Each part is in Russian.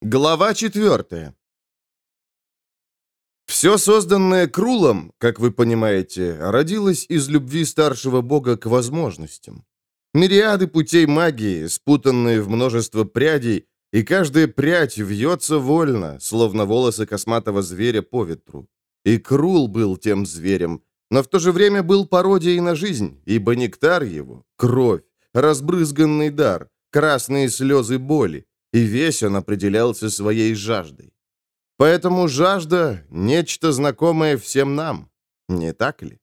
Глава 4. Все созданное Крулом, как вы понимаете, родилось из любви старшего бога к возможностям. Мириады путей магии, спутанные в множество прядей, и каждая прядь вьется вольно, словно волосы косматого зверя по ветру. И Крул был тем зверем, но в то же время был пародией на жизнь, ибо нектар его — кровь, разбрызганный дар, красные слезы боли, и весь он определялся своей жаждой. Поэтому жажда — нечто знакомое всем нам, не так ли?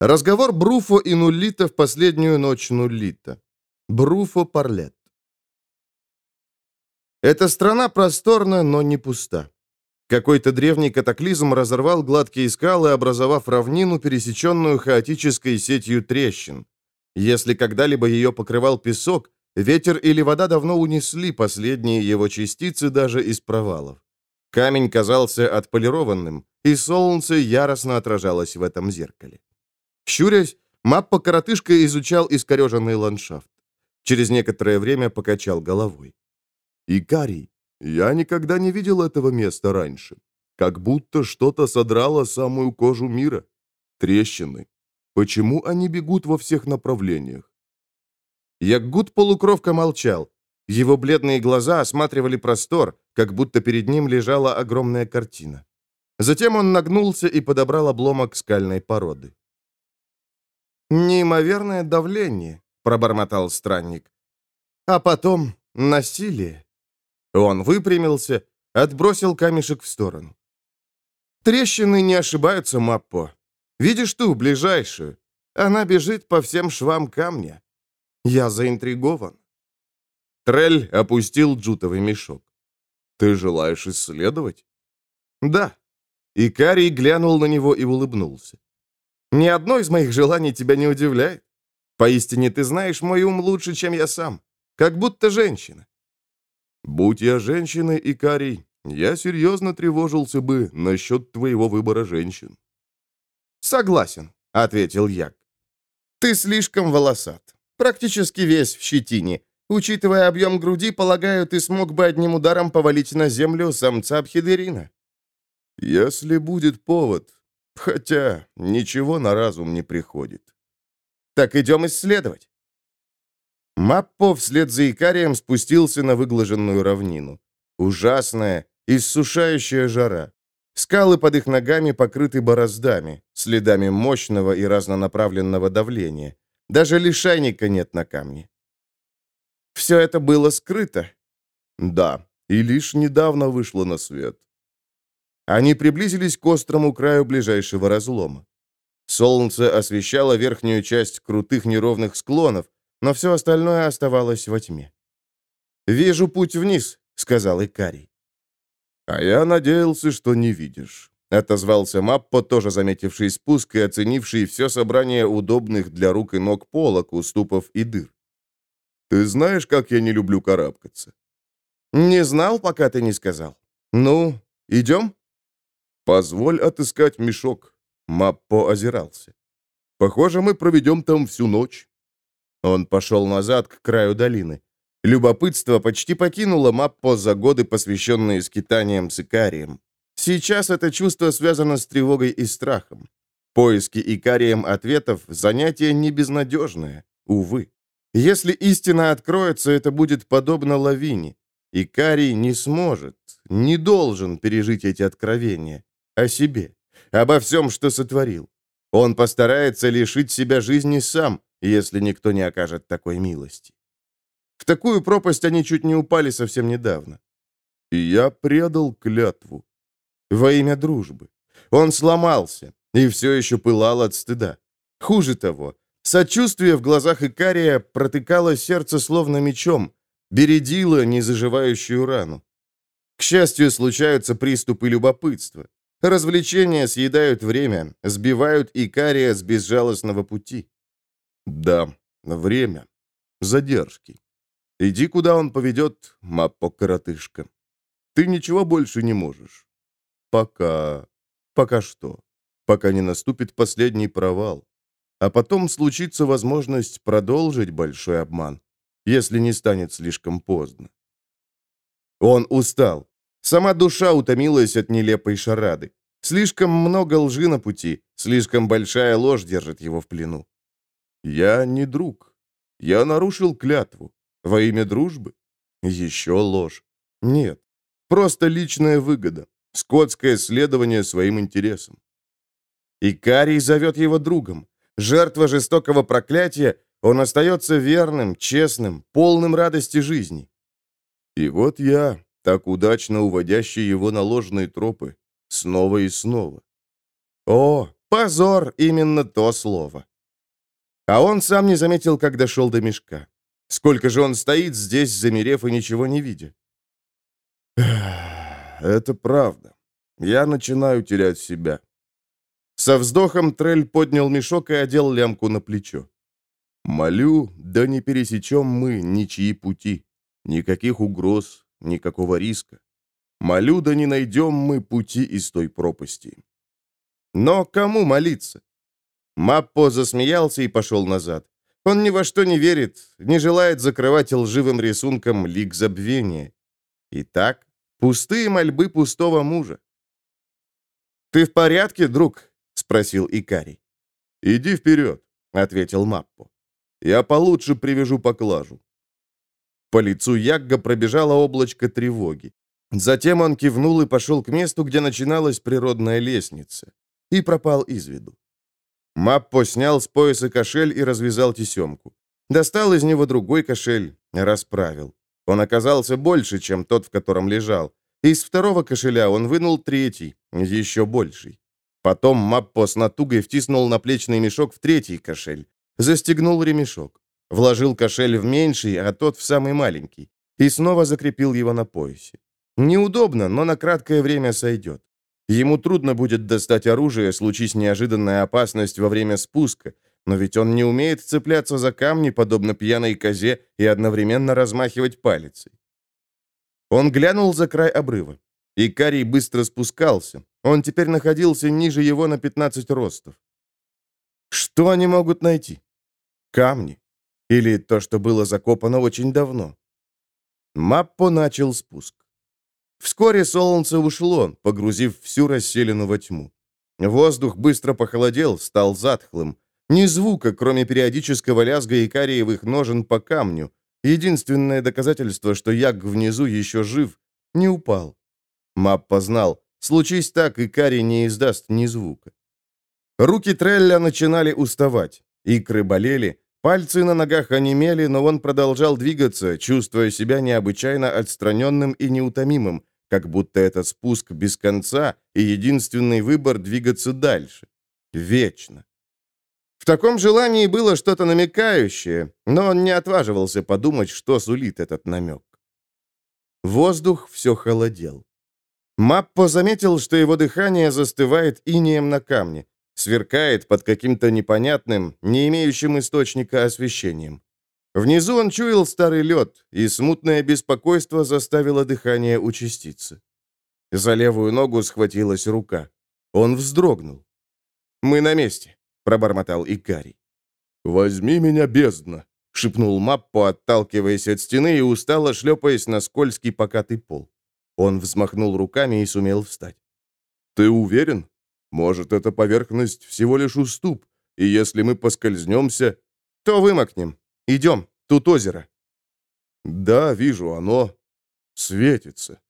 Разговор Бруфо и Нуллита в последнюю ночь Нуллита. Бруфо Парлет. Эта страна просторна, но не пуста. Какой-то древний катаклизм разорвал гладкие скалы, образовав равнину, пересеченную хаотической сетью трещин. Если когда-либо ее покрывал песок, Ветер или вода давно унесли последние его частицы даже из провалов. Камень казался отполированным, и солнце яростно отражалось в этом зеркале. Щурясь, Маппа-коротышка изучал искореженный ландшафт. Через некоторое время покачал головой. «Икарий, я никогда не видел этого места раньше. Как будто что-то содрало самую кожу мира. Трещины. Почему они бегут во всех направлениях? Яггут-полукровка молчал. Его бледные глаза осматривали простор, как будто перед ним лежала огромная картина. Затем он нагнулся и подобрал обломок скальной породы. «Неимоверное давление», — пробормотал странник. «А потом насилие». Он выпрямился, отбросил камешек в сторону. «Трещины не ошибаются, Маппо. Видишь ту, ближайшую? Она бежит по всем швам камня. Я заинтригован. Трель опустил джутовый мешок. «Ты желаешь исследовать?» «Да». И Карий глянул на него и улыбнулся. «Ни одно из моих желаний тебя не удивляет. Поистине ты знаешь мой ум лучше, чем я сам. Как будто женщина». «Будь я женщиной, Икарий, я серьезно тревожился бы насчет твоего выбора женщин». «Согласен», — ответил Як. «Ты слишком волосат. Практически весь в щетине. Учитывая объем груди, полагаю, ты смог бы одним ударом повалить на землю самца Бхедерина. Если будет повод. Хотя ничего на разум не приходит. Так идем исследовать. Маппо вслед за Икарием спустился на выглаженную равнину. Ужасная, иссушающая жара. Скалы под их ногами покрыты бороздами, следами мощного и разнонаправленного давления. Даже лишайника нет на камне. Все это было скрыто? Да, и лишь недавно вышло на свет. Они приблизились к острому краю ближайшего разлома. Солнце освещало верхнюю часть крутых неровных склонов, но все остальное оставалось во тьме. «Вижу путь вниз», — сказал Икарий. «А я надеялся, что не видишь». — отозвался Маппо, тоже заметивший спуск и оценивший все собрание удобных для рук и ног полок, уступов и дыр. «Ты знаешь, как я не люблю карабкаться?» «Не знал, пока ты не сказал. Ну, идем?» «Позволь отыскать мешок». Маппо озирался. «Похоже, мы проведем там всю ночь». Он пошел назад к краю долины. Любопытство почти покинуло Маппо за годы, посвященные скитаниям с Икарием. Сейчас это чувство связано с тревогой и страхом. Поиски Икарием ответов – занятие не безнадежное, увы. Если истина откроется, это будет подобно лавине. Икарий не сможет, не должен пережить эти откровения. О себе, обо всем, что сотворил. Он постарается лишить себя жизни сам, если никто не окажет такой милости. В такую пропасть они чуть не упали совсем недавно. И я предал клятву во имя дружбы. Он сломался и все еще пылал от стыда. Хуже того, сочувствие в глазах Икария протыкало сердце словно мечом, бередило незаживающую рану. К счастью, случаются приступы любопытства. Развлечения съедают время, сбивают Икария с безжалостного пути. Да, время. Задержки. Иди, куда он поведет, маппо-коротышка. Ты ничего больше не можешь. Пока... Пока что. Пока не наступит последний провал. А потом случится возможность продолжить большой обман, если не станет слишком поздно. Он устал. Сама душа утомилась от нелепой шарады. Слишком много лжи на пути, слишком большая ложь держит его в плену. «Я не друг. Я нарушил клятву. Во имя дружбы? Еще ложь. Нет, просто личная выгода, скотское следование своим интересам. Икарий зовет его другом. Жертва жестокого проклятия, он остается верным, честным, полным радости жизни. И вот я, так удачно уводящий его на ложные тропы, снова и снова. О, позор, именно то слово. А он сам не заметил, как дошел до мешка. Сколько же он стоит здесь, замерев и ничего не видя? Это правда. Я начинаю терять себя. Со вздохом Трель поднял мешок и одел лямку на плечо. «Молю, да не пересечем мы ничьи пути. Никаких угроз, никакого риска. Молю, да не найдем мы пути из той пропасти». Но кому молиться? Маппо засмеялся и пошел назад. Он ни во что не верит, не желает закрывать лживым рисунком лик забвения. Итак, пустые мольбы пустого мужа. «Ты в порядке, друг?» — спросил Икарий. «Иди вперед», — ответил Маппо. «Я получше привяжу поклажу». По лицу Ягга пробежало облачко тревоги. Затем он кивнул и пошел к месту, где начиналась природная лестница, и пропал из виду. Маппо снял с пояса кошель и развязал тесемку. Достал из него другой кошель, расправил. Он оказался больше, чем тот, в котором лежал. Из второго кошеля он вынул третий, еще больший. Потом Маппо с натугой втиснул наплечный мешок в третий кошель. Застегнул ремешок. Вложил кошель в меньший, а тот в самый маленький. И снова закрепил его на поясе. Неудобно, но на краткое время сойдет. Ему трудно будет достать оружие, случись неожиданная опасность во время спуска, но ведь он не умеет цепляться за камни, подобно пьяной козе, и одновременно размахивать палицей. Он глянул за край обрыва. Икарий быстро спускался. Он теперь находился ниже его на 15 ростов. Что они могут найти? Камни. Или то, что было закопано очень давно. Маппо начал спуск. Вскоре солнце ушло, погрузив всю расселину во тьму. Воздух быстро похолодел, стал затхлым. Ни звука, кроме периодического лязга икариевых ножен по камню. Единственное доказательство, что яг внизу еще жив, не упал. Маппа знал, случись так, и Кари не издаст ни звука. Руки Трелля начинали уставать, икры болели, пальцы на ногах онемели, но он продолжал двигаться, чувствуя себя необычайно отстраненным и неутомимым, как будто это спуск без конца и единственный выбор двигаться дальше. Вечно. В таком желании было что-то намекающее, но он не отваживался подумать, что сулит этот намек. Воздух все холодел. Маппо заметил, что его дыхание застывает инеем на камне, сверкает под каким-то непонятным, не имеющим источника освещением. Внизу он чуял старый лед, и смутное беспокойство заставило дыхание участиться. За левую ногу схватилась рука. Он вздрогнул. «Мы на месте», — пробормотал Икарий. «Возьми меня, бездна», — шепнул Маппо, отталкиваясь от стены и устало шлепаясь на скользкий покатый пол. Он взмахнул руками и сумел встать. «Ты уверен? Может, эта поверхность всего лишь уступ, и если мы поскользнемся, то вымокнем. Идем, тут озеро». «Да, вижу, оно светится».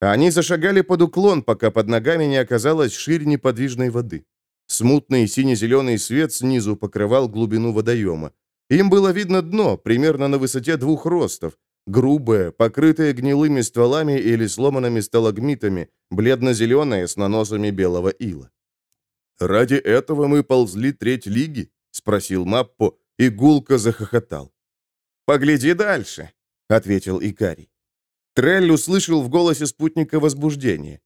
Они зашагали под уклон, пока под ногами не оказалось ширь неподвижной воды. Смутный сине-зеленый свет снизу покрывал глубину водоема. Им было видно дно, примерно на высоте двух ростов, Грубое, покрытое гнилыми стволами или сломанными сталагмитами, бледно-зеленое с наносами белого ила. «Ради этого мы ползли треть лиги?» — спросил Маппо, и гулко захохотал. «Погляди дальше», — ответил Икарий. Трель услышал в голосе спутника возбуждение.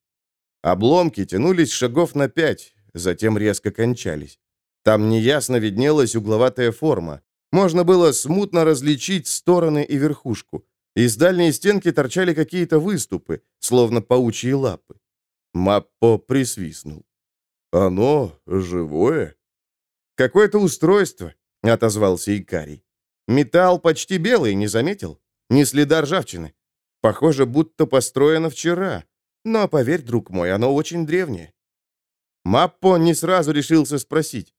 Обломки тянулись шагов на пять, затем резко кончались. Там неясно виднелась угловатая форма. Можно было смутно различить стороны и верхушку. Из дальней стенки торчали какие-то выступы, словно паучьи лапы. Маппо присвистнул. «Оно живое?» «Какое-то устройство», — отозвался Икарий. «Металл почти белый, не заметил? Ни следа ржавчины. Похоже, будто построено вчера. Но, поверь, друг мой, оно очень древнее. Маппо не сразу решился спросить.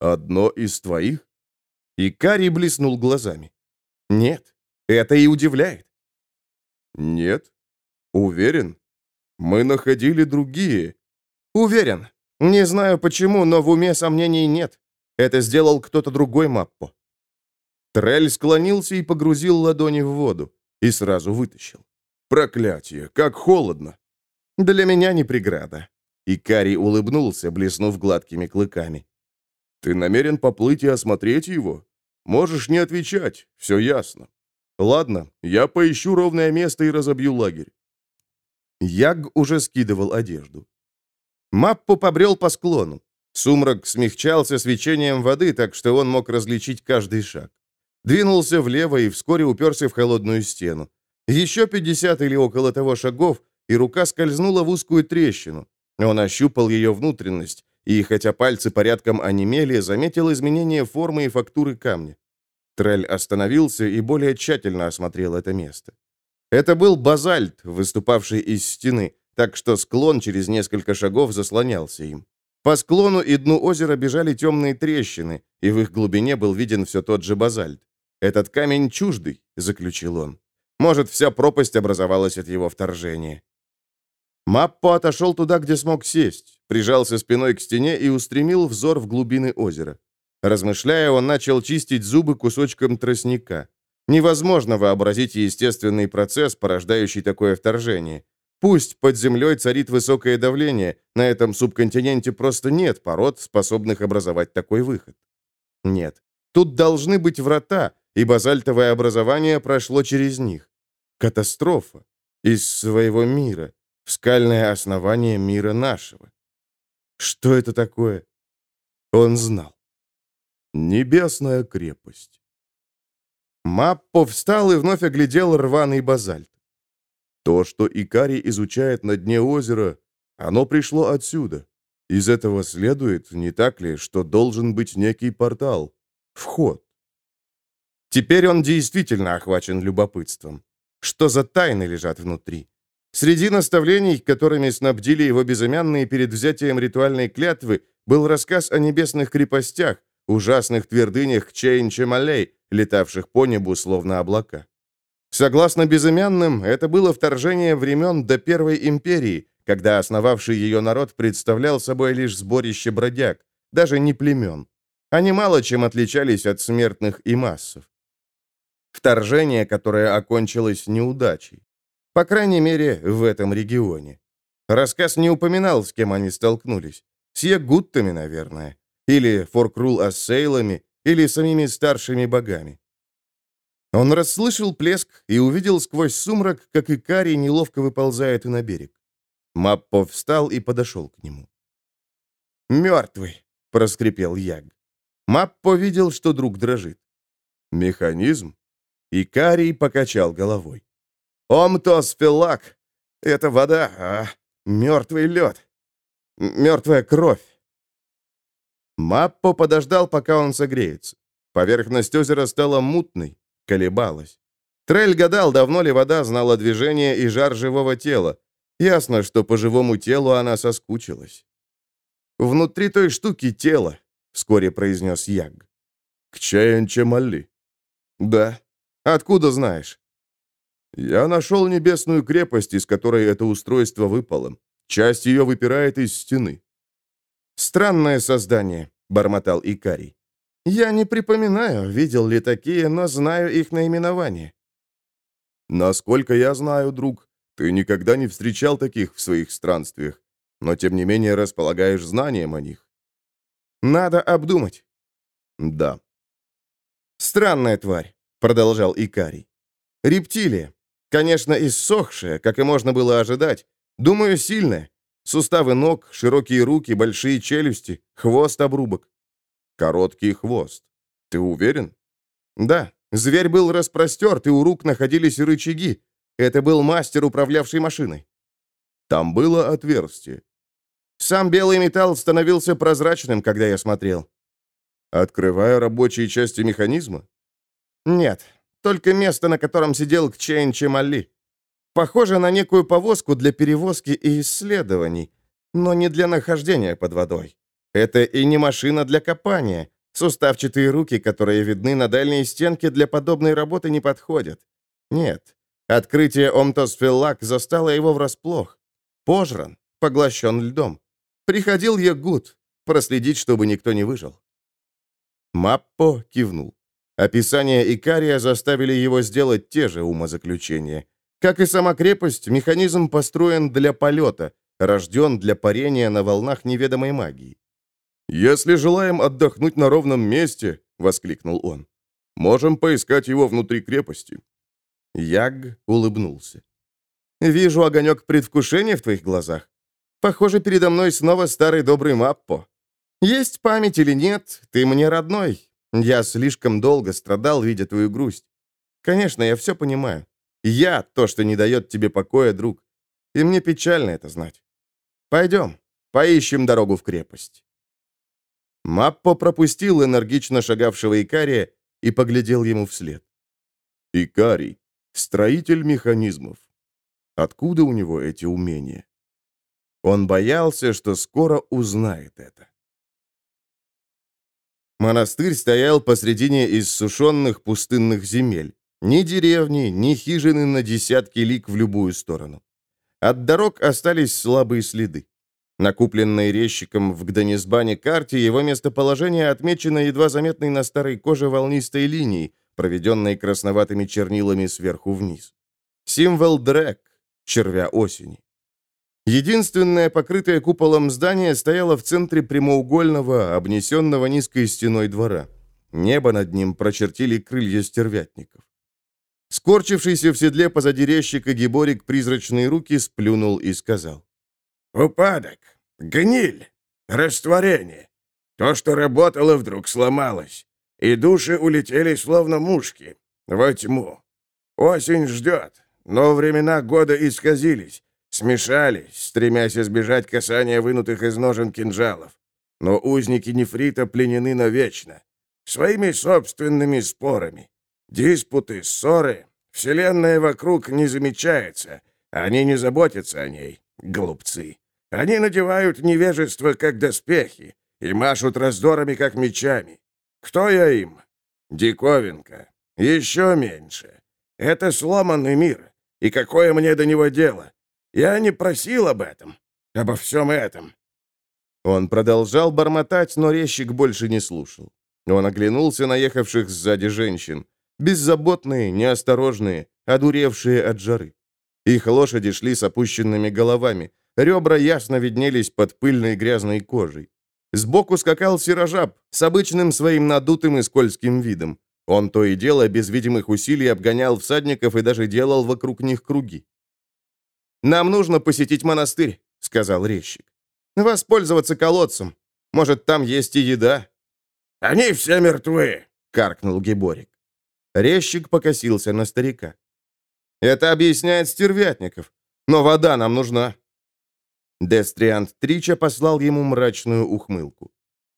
«Одно из твоих?» И Кари блеснул глазами. «Нет, это и удивляет». «Нет? Уверен? Мы находили другие». «Уверен. Не знаю почему, но в уме сомнений нет. Это сделал кто-то другой Маппо». Трель склонился и погрузил ладони в воду. И сразу вытащил. «Проклятие! Как холодно!» «Для меня не преграда». И Кари улыбнулся, блеснув гладкими клыками. «Ты намерен поплыть и осмотреть его? Можешь не отвечать, все ясно. Ладно, я поищу ровное место и разобью лагерь». Яг уже скидывал одежду. Маппу побрел по склону. Сумрак смягчался свечением воды, так что он мог различить каждый шаг. Двинулся влево и вскоре уперся в холодную стену. Еще 50 или около того шагов, и рука скользнула в узкую трещину. Он ощупал ее внутренность, и, хотя пальцы порядком онемели, заметил изменение формы и фактуры камня. Трель остановился и более тщательно осмотрел это место. Это был базальт, выступавший из стены, так что склон через несколько шагов заслонялся им. По склону и дну озера бежали темные трещины, и в их глубине был виден все тот же базальт. «Этот камень чуждый», — заключил он. «Может, вся пропасть образовалась от его вторжения». Маппо отошел туда, где смог сесть, прижался спиной к стене и устремил взор в глубины озера. Размышляя, он начал чистить зубы кусочком тростника. Невозможно вообразить естественный процесс, порождающий такое вторжение. Пусть под землей царит высокое давление, на этом субконтиненте просто нет пород, способных образовать такой выход. Нет, тут должны быть врата, и базальтовое образование прошло через них. Катастрофа. Из своего мира. В скальное основание мира нашего. Что это такое? Он знал. Небесная крепость. Маппо встал и вновь оглядел рваный базальт. То, что Икари изучает на дне озера, оно пришло отсюда. Из этого следует, не так ли, что должен быть некий портал, вход. Теперь он действительно охвачен любопытством. Что за тайны лежат внутри? Среди наставлений, которыми снабдили его безымянные перед взятием ритуальной клятвы, был рассказ о небесных крепостях, ужасных твердынях Чейн-Чемалей, летавших по небу словно облака. Согласно безымянным, это было вторжение времен до Первой империи, когда основавший ее народ представлял собой лишь сборище бродяг, даже не племен. Они мало чем отличались от смертных и массов. Вторжение, которое окончилось неудачей. По крайней мере, в этом регионе. Рассказ не упоминал, с кем они столкнулись. С ягуттами, наверное. Или Форкрул-ассейлами, или самими старшими богами. Он расслышал плеск и увидел сквозь сумрак, как Икарий неловко выползает на берег. Маппо встал и подошел к нему. «Мертвый», — проскрипел Яг. Маппо видел, что друг дрожит. «Механизм?» Икарий покачал головой. «Омтос филак. Это вода, а мертвый лед. Мертвая кровь». Маппо подождал, пока он согреется. Поверхность озера стала мутной, колебалась. Трель гадал, давно ли вода знала движение и жар живого тела. Ясно, что по живому телу она соскучилась. «Внутри той штуки тело», — вскоре произнес Яг. «К Чаянчамалли?» «Да. Откуда знаешь?» «Я нашел небесную крепость, из которой это устройство выпало. Часть ее выпирает из стены». «Странное создание», — бормотал Икарий. Я не припоминаю, видел ли такие, но знаю их наименование. Насколько я знаю, друг, ты никогда не встречал таких в своих странствиях, но тем не менее располагаешь знанием о них. Надо обдумать. Да. Странная тварь, продолжал Икарий. Рептилия. Конечно, иссохшая, как и можно было ожидать. Думаю, сильная. Суставы ног, широкие руки, большие челюсти, хвост обрубок. Короткий хвост. Ты уверен? Да. Зверь был распростерт, и у рук находились рычаги. Это был мастер, управлявший машиной. Там было отверстие. Сам белый металл становился прозрачным, когда я смотрел. Открывая рабочие части механизма? Нет, только место, на котором сидел Кчейн Чемали. Похоже на некую повозку для перевозки и исследований, но не для нахождения под водой. Это и не машина для копания. Суставчатые руки, которые видны на дальней стенке, для подобной работы не подходят. Нет, открытие Омтосфиллак застало его врасплох. Пожран, поглощен льдом. Приходил Ягут, проследить, чтобы никто не выжил. Маппо кивнул. Описания Икария заставили его сделать те же умозаключения. Как и сама крепость, механизм построен для полета, рожден для парения на волнах неведомой магии. «Если желаем отдохнуть на ровном месте», — воскликнул он, — «можем поискать его внутри крепости». Яг улыбнулся. «Вижу огонек предвкушения в твоих глазах. Похоже, передо мной снова старый добрый Маппо. Есть память или нет, ты мне родной. Я слишком долго страдал, видя твою грусть. Конечно, я все понимаю. Я то, что не дает тебе покоя, друг. И мне печально это знать. Пойдем, поищем дорогу в крепость». Маппо пропустил энергично шагавшего Икария и поглядел ему вслед. «Икарий, строитель механизмов. Откуда у него эти умения?» Он боялся, что скоро узнает это. Монастырь стоял посредине иссушенных пустынных земель. Ни деревни, ни хижины на десятки лик в любую сторону. От дорог остались слабые следы. На купленной резчиком в Гданисбане карте его местоположение отмечено едва заметной на старой коже волнистой линией, проведенной красноватыми чернилами сверху вниз. Символ Дрэк, червя осени. Единственное покрытое куполом здание стояло в центре прямоугольного, обнесенного низкой стеной двора. Небо над ним прочертили крылья стервятников. Скорчившийся в седле позади резчика Геборик призрачные руки сплюнул и сказал. «Упадок. Гниль, растворение. То, что работало, вдруг сломалось, и души улетели, словно мушки, во тьму. Осень ждет, но времена года исказились, смешались, стремясь избежать касания вынутых из ножен кинжалов. Но узники нефрита пленены навечно, своими собственными спорами. Диспуты, ссоры, вселенная вокруг не замечается, они не заботятся о ней, глупцы. Они надевают невежество, как доспехи, и машут раздорами, как мечами. Кто я им? Диковинка. Еще меньше. Это сломанный мир. И какое мне до него дело? Я не просил об этом. Обо всем этом. Он продолжал бормотать, но резчик больше не слушал. Он оглянулся на ехавших сзади женщин. Беззаботные, неосторожные, одуревшие от жары. Их лошади шли с опущенными головами, Ребра ясно виднелись под пыльной грязной кожей. Сбоку скакал сирожаб с обычным своим надутым и скользким видом. Он то и дело без видимых усилий обгонял всадников и даже делал вокруг них круги. «Нам нужно посетить монастырь», — сказал резчик. «Воспользоваться колодцем. Может, там есть и еда». «Они все мертвы», — каркнул Геборик. Резчик покосился на старика. «Это объясняет стервятников. Но вода нам нужна». Дестриант Трича послал ему мрачную ухмылку.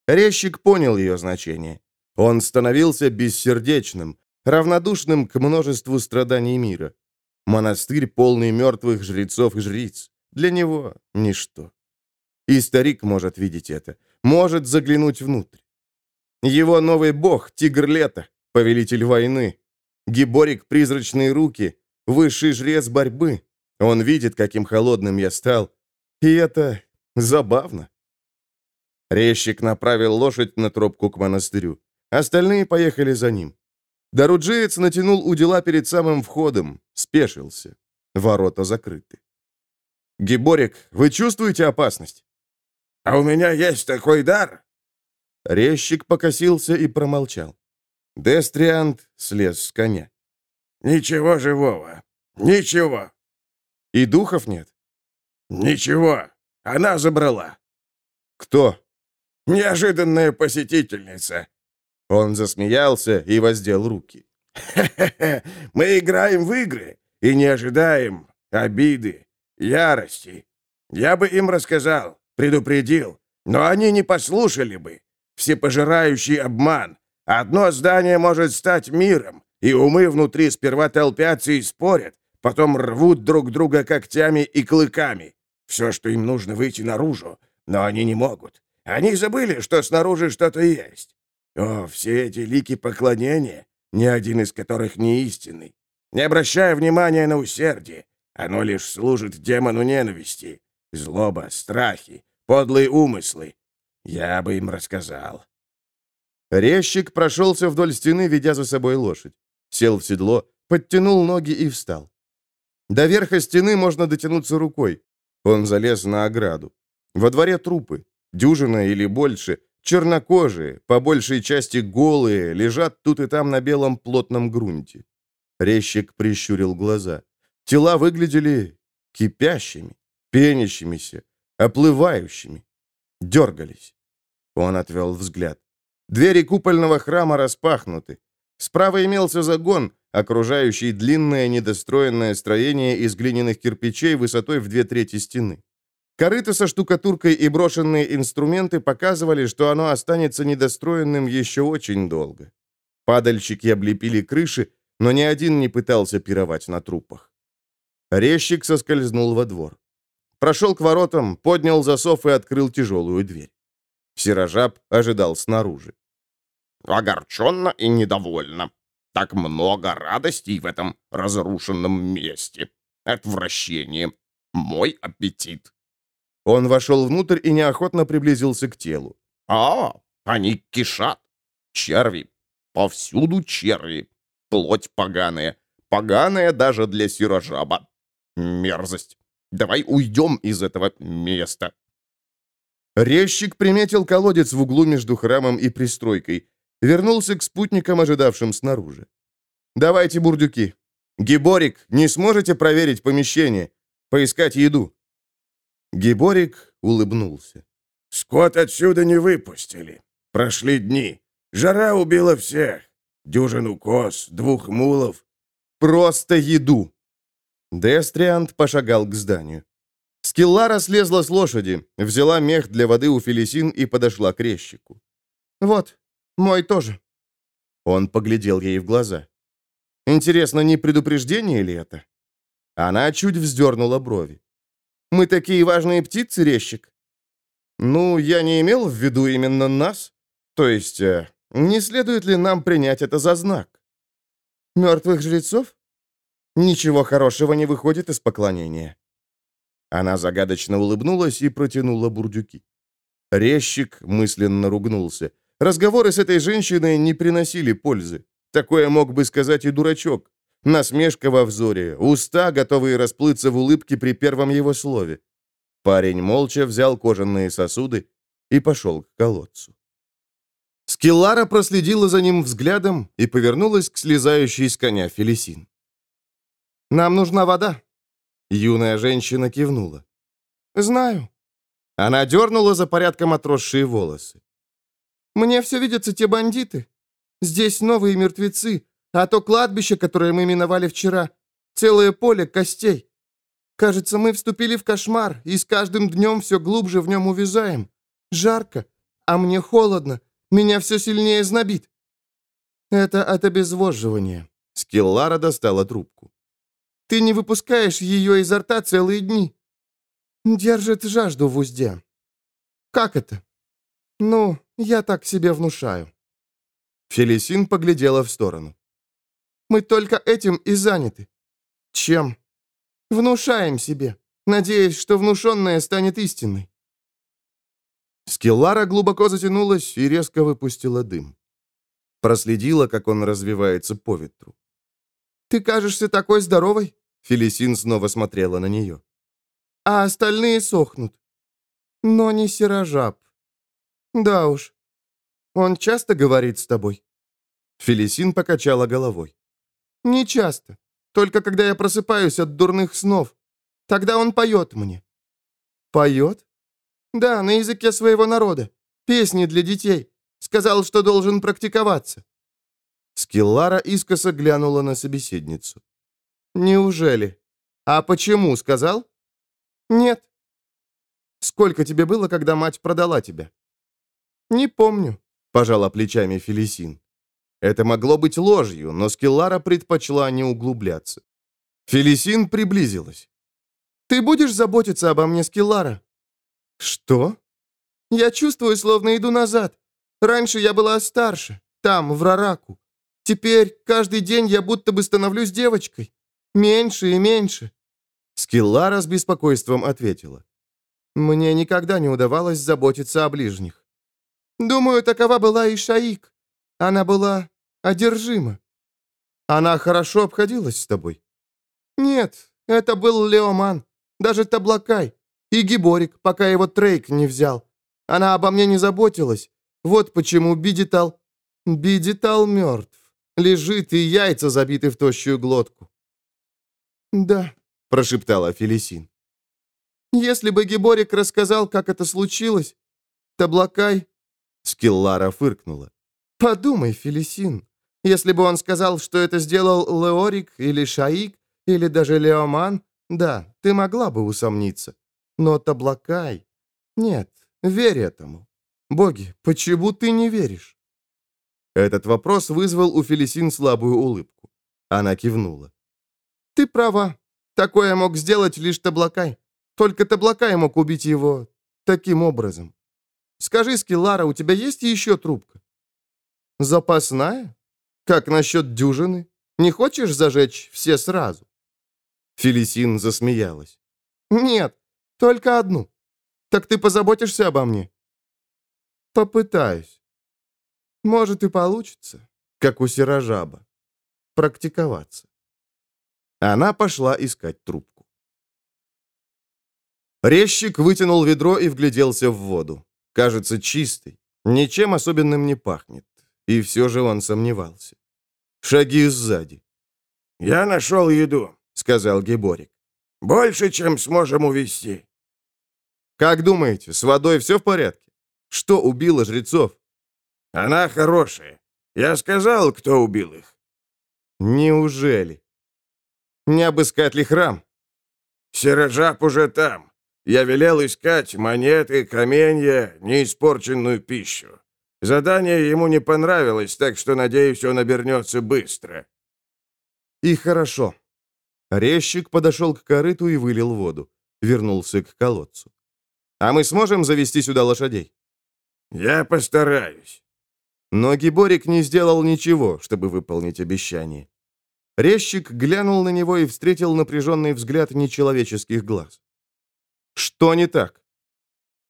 Резчик понял ее значение. Он становился бессердечным, равнодушным к множеству страданий мира. Монастырь, полный мертвых жрецов и жриц. Для него — ничто. И старик может видеть это, может заглянуть внутрь. Его новый бог — Тигр Лета, повелитель войны. Гиборик — призрачные руки, высший жрец борьбы. Он видит, каким холодным я стал, и это забавно. Резчик направил лошадь на тропку к монастырю. Остальные поехали за ним. Даруджиец натянул удила перед самым входом, спешился. Ворота закрыты. «Гиборик, вы чувствуете опасность?» «А у меня есть такой дар!» Резчик покосился и промолчал. Дестриант слез с коня. «Ничего живого. Ничего». «И духов нет?» «Ничего, она забрала». «Кто?» «Неожиданная посетительница». Он засмеялся и воздел руки. «Хе-хе-хе, мы играем в игры и не ожидаем обиды, ярости. Я бы им рассказал, предупредил, но они не послушали бы. Всепожирающий обман. Одно здание может стать миром, и умы внутри сперва толпятся и спорят, потом рвут друг друга когтями и клыками. Все, что им нужно, выйти наружу, но они не могут. Они забыли, что снаружи что-то есть. О, все эти лики поклонения, ни один из которых не истинный. Не обращая внимания на усердие, оно лишь служит демону ненависти. Злоба, страхи, подлые умыслы. Я бы им рассказал. Резчик прошелся вдоль стены, ведя за собой лошадь. Сел в седло, подтянул ноги и встал. До верха стены можно дотянуться рукой. Он залез на ограду. Во дворе трупы, дюжина или больше, чернокожие, по большей части голые, лежат тут и там на белом плотном грунте. Резчик прищурил глаза. Тела выглядели кипящими, пенящимися, оплывающими. Дергались. Он отвел взгляд. Двери купольного храма распахнуты. Справа имелся загон, окружающий длинное недостроенное строение из глиняных кирпичей высотой в две трети стены. Корыто со штукатуркой и брошенные инструменты показывали, что оно останется недостроенным еще очень долго. Падальщики облепили крыши, но ни один не пытался пировать на трупах. Резчик соскользнул во двор. Прошел к воротам, поднял засов и открыл тяжелую дверь. Сирожаб ожидал снаружи. «Огорченно и недовольно. Так много радостей в этом разрушенном месте. Отвращение. Мой аппетит». Он вошел внутрь и неохотно приблизился к телу. «А, они кишат. Черви. Повсюду черви. Плоть поганая. Поганая даже для сирожаба. Мерзость. Давай уйдем из этого места». Резчик приметил колодец в углу между храмом и пристройкой. Вернулся к спутникам, ожидавшим снаружи. «Давайте, бурдюки. Гиборик, не сможете проверить помещение? Поискать еду?» Гиборик улыбнулся. «Скот отсюда не выпустили. Прошли дни. Жара убила всех. Дюжину коз, двух мулов. Просто еду!» Дестриант пошагал к зданию. Скиллара слезла с лошади, взяла мех для воды у Фелисин и подошла к резчику. «Вот, мой тоже». Он поглядел ей в глаза. «Интересно, не предупреждение ли это?» Она чуть вздернула брови. «Мы такие важные птицы, резчик?» «Ну, я не имел в виду именно нас. То есть, э, не следует ли нам принять это за знак?» «Мертвых жрецов?» Ничего хорошего не выходит из поклонения. Она загадочно улыбнулась и протянула бурдюки. Резчик мысленно ругнулся. Разговоры с этой женщиной не приносили пользы. Такое мог бы сказать и дурачок. Насмешка во взоре, уста, готовые расплыться в улыбке при первом его слове. Парень молча взял кожаные сосуды и пошел к колодцу. Скиллара проследила за ним взглядом и повернулась к слезающей с коня Фелисин. Нам нужна вода». Юная женщина кивнула. «Знаю». Она дернула за порядком отросшие волосы. «Мне все видятся те бандиты. Здесь новые мертвецы, а то кладбище, которое мы миновали вчера, целое поле костей. Кажется, мы вступили в кошмар, и с каждым днем все глубже в нем увязаем. Жарко, а мне холодно, меня все сильнее знобит». «Это от обезвоживания». Скиллара достала трубку. Ты не выпускаешь ее изо рта целые дни. Держит жажду в узде. Как это? Ну, я так себе внушаю. Фелисин поглядела в сторону. Мы только этим и заняты. Чем? Внушаем себе, надеясь, что внушенное станет истиной. Скеллара глубоко затянулась и резко выпустила дым. Проследила, как он развивается по ветру. «Ты кажешься такой здоровой?» Фелисин снова смотрела на нее. «А остальные сохнут. Но не сирожаб. Да уж. Он часто говорит с тобой?» Фелисин покачала головой. «Не часто. Только когда я просыпаюсь от дурных снов. Тогда он поет мне». «Поет?» «Да, на языке своего народа. Песни для детей. Сказал, что должен практиковаться». Скиллара искоса глянула на собеседницу. «Неужели? А почему, сказал?» «Нет». «Сколько тебе было, когда мать продала тебя?» «Не помню», — пожала плечами Фелисин. Это могло быть ложью, но Скиллара предпочла не углубляться. Фелисин приблизилась. «Ты будешь заботиться обо мне, Скиллара?» «Что?» «Я чувствую, словно иду назад. Раньше я была старше, там, в Рараку. Теперь каждый день я будто бы становлюсь девочкой. Меньше и меньше». Скиллара с беспокойством ответила. «Мне никогда не удавалось заботиться о ближних. Думаю, такова была и Шаик. Она была одержима. Она хорошо обходилась с тобой?» «Нет, это был Леоман, даже Таблакай и Гиборик, пока его Трейк не взял. Она обо мне не заботилась. Вот почему Бидитал... Бидитал мертв. Лежит и яйца забиты в тощую глотку». «Да», — прошептала Фелисин. «Если бы Гиборик рассказал, как это случилось, Таблакай...» Скиллара фыркнула. «Подумай, Фелисин, если бы он сказал, что это сделал Леорик или Шаик, или даже Леоман, да, ты могла бы усомниться. Но Таблакай... Нет, верь этому. Боги, почему ты не веришь?» Этот вопрос вызвал у Фелисин слабую улыбку. Она кивнула. «Ты права. Такое мог сделать лишь Таблакай. Только Таблакай мог убить его таким образом. Скажи, Скиллара, у тебя есть еще трубка?» «Запасная? Как насчет дюжины? Не хочешь зажечь все сразу?» Фелисин засмеялась. «Нет, только одну. Так ты позаботишься обо мне?» «Попытаюсь. Может и получится, как у Сирожаба. Практиковаться». Она пошла искать трубку. Резчик вытянул ведро и вгляделся в воду. Кажется, чистый. Ничем особенным не пахнет. И все же он сомневался. Шаги сзади. «Я нашел еду», — сказал Геборик. «Больше, чем сможем увезти». «Как думаете, с водой все в порядке? Что убило жрецов?» «Она хорошая. Я сказал, кто убил их». «Неужели? Не обыскать ли храм?» «Серожап уже там. Я велел искать монеты, каменья, неиспорченную пищу. Задание ему не понравилось, так что, надеюсь, он обернется быстро». «И хорошо». Резчик подошел к корыту и вылил воду. Вернулся к колодцу. «А мы сможем завести сюда лошадей?» «Я постараюсь». Но Гиборик не сделал ничего, чтобы выполнить обещание. Резчик глянул на него и встретил напряженный взгляд нечеловеческих глаз. «Что не так?»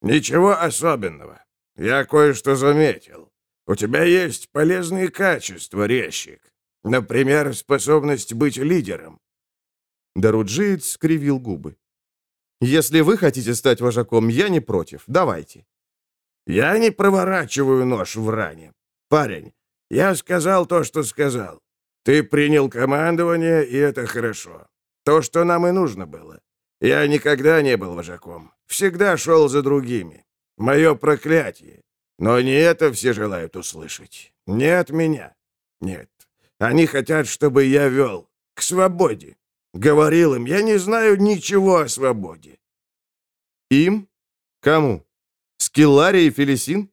«Ничего особенного. Я кое-что заметил. У тебя есть полезные качества, резчик. Например, способность быть лидером». Даруджиец скривил губы. «Если вы хотите стать вожаком, я не против. Давайте». «Я не проворачиваю нож в ране. Парень, я сказал то, что сказал. Ты принял командование, и это хорошо. То, что нам и нужно было. Я никогда не был вожаком. Всегда шел за другими. Мое проклятие. Но не это все желают услышать. Не от меня. Нет. Они хотят, чтобы я вел. К свободе. Говорил им, я не знаю ничего о свободе. Им? Кому? Скиллари и Фелисин?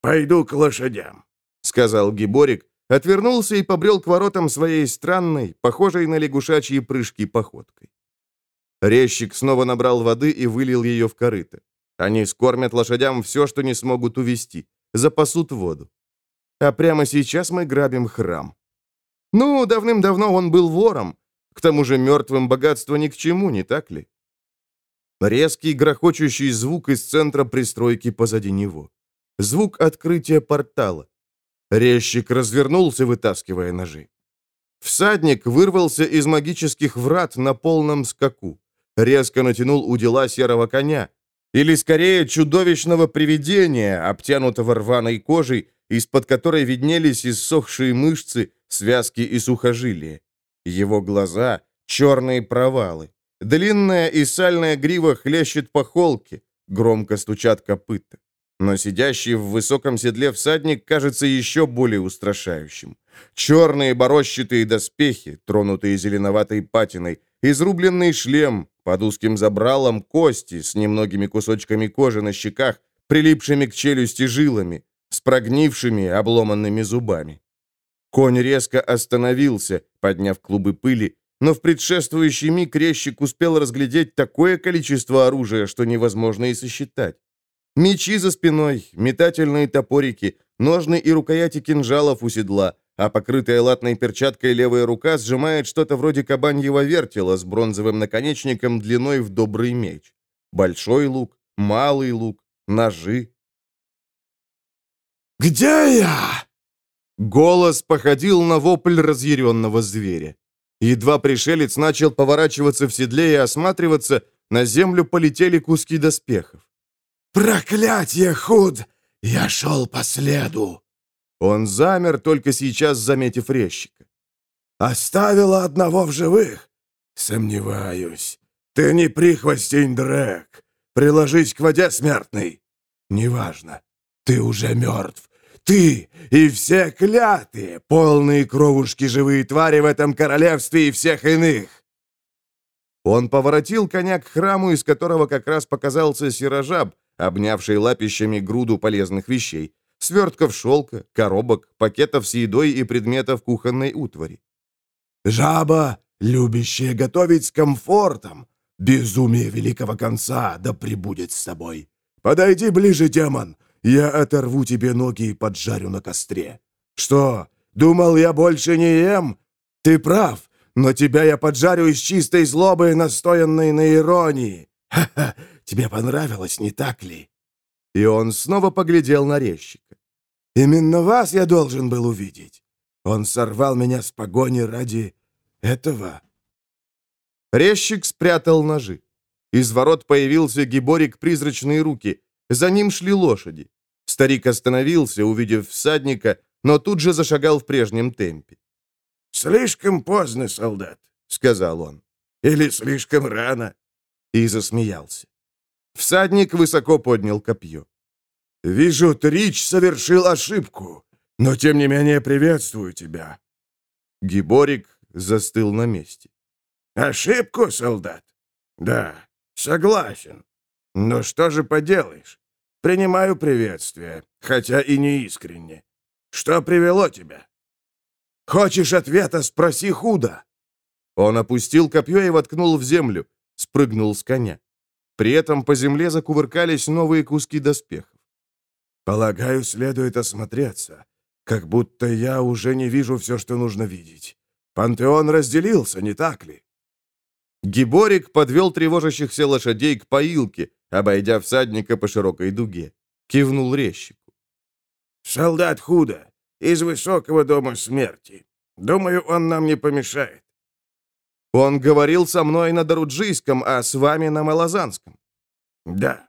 Пойду к лошадям, сказал Гиборик, отвернулся и побрел к воротам своей странной, похожей на лягушачьи прыжки походкой. Резчик снова набрал воды и вылил ее в корыто. Они скормят лошадям все, что не смогут увести, запасут воду. А прямо сейчас мы грабим храм. Ну, давным-давно он был вором. К тому же мертвым богатство ни к чему, не так ли? Резкий грохочущий звук из центра пристройки позади него. Звук открытия портала. Резчик развернулся, вытаскивая ножи. Всадник вырвался из магических врат на полном скаку. Резко натянул удила серого коня. Или, скорее, чудовищного привидения, обтянутого рваной кожей, из-под которой виднелись иссохшие мышцы, связки и сухожилия. Его глаза — черные провалы. Длинная и сальная грива хлещет по холке, громко стучат копыта. Но сидящий в высоком седле всадник кажется еще более устрашающим. Черные борощатые доспехи, тронутые зеленоватой патиной, изрубленный шлем, под узким забралом кости с немногими кусочками кожи на щеках, прилипшими к челюсти жилами, с прогнившими обломанными зубами. Конь резко остановился, подняв клубы пыли, но в предшествующий миг резчик успел разглядеть такое количество оружия, что невозможно и сосчитать. Мечи за спиной, метательные топорики, ножны и рукояти кинжалов у седла, а покрытая латной перчаткой левая рука сжимает что-то вроде кабаньего вертела с бронзовым наконечником длиной в добрый меч. Большой лук, малый лук, ножи. «Где я?» Голос походил на вопль разъяренного зверя. Едва пришелец начал поворачиваться в седле и осматриваться, на землю полетели куски доспехов. «Проклятье, худ! Я шел по следу!» Он замер, только сейчас заметив резчика. «Оставила одного в живых? Сомневаюсь. Ты не прихвостень, Дрек. Приложись к воде, смертный. Неважно. Ты уже мертв. Ты и все клятые, полные кровушки живые твари в этом королевстве и всех иных. Он поворотил коня к храму, из которого как раз показался сирожаб, обнявший лапищами груду полезных вещей, свертков шелка, коробок, пакетов с едой и предметов кухонной утвари. «Жаба, любящая готовить с комфортом, безумие великого конца да пребудет с тобой. Подойди ближе, демон, я оторву тебе ноги и поджарю на костре. Что, думал, я больше не ем? Ты прав, но тебя я поджарю из чистой злобы, настоянной на иронии. Ха-ха, тебе понравилось, не так ли?» И он снова поглядел на резчика. «Именно вас я должен был увидеть. Он сорвал меня с погони ради этого». Резчик спрятал ножи. Из ворот появился гиборик призрачные руки. За ним шли лошади. Старик остановился, увидев всадника, но тут же зашагал в прежнем темпе. «Слишком поздно, солдат», — сказал он. «Или слишком рано?» И засмеялся. Всадник высоко поднял копье. «Вижу, Трич совершил ошибку, но тем не менее приветствую тебя». Гиборик застыл на месте. «Ошибку, солдат? Да, согласен. Но что же поделаешь? Принимаю приветствие, хотя и не искренне. Что привело тебя? Хочешь ответа, спроси худо. Он опустил копье и воткнул в землю, спрыгнул с коня. При этом по земле закувыркались новые куски доспехов. Полагаю, следует осмотреться, как будто я уже не вижу все, что нужно видеть. Пантеон разделился, не так ли? Гиборик подвел тревожащихся лошадей к поилке, обойдя всадника по широкой дуге. Кивнул резчику. «Солдат худо, из высокого дома смерти. Думаю, он нам не помешает». «Он говорил со мной на Даруджийском, а с вами на Малазанском». «Да».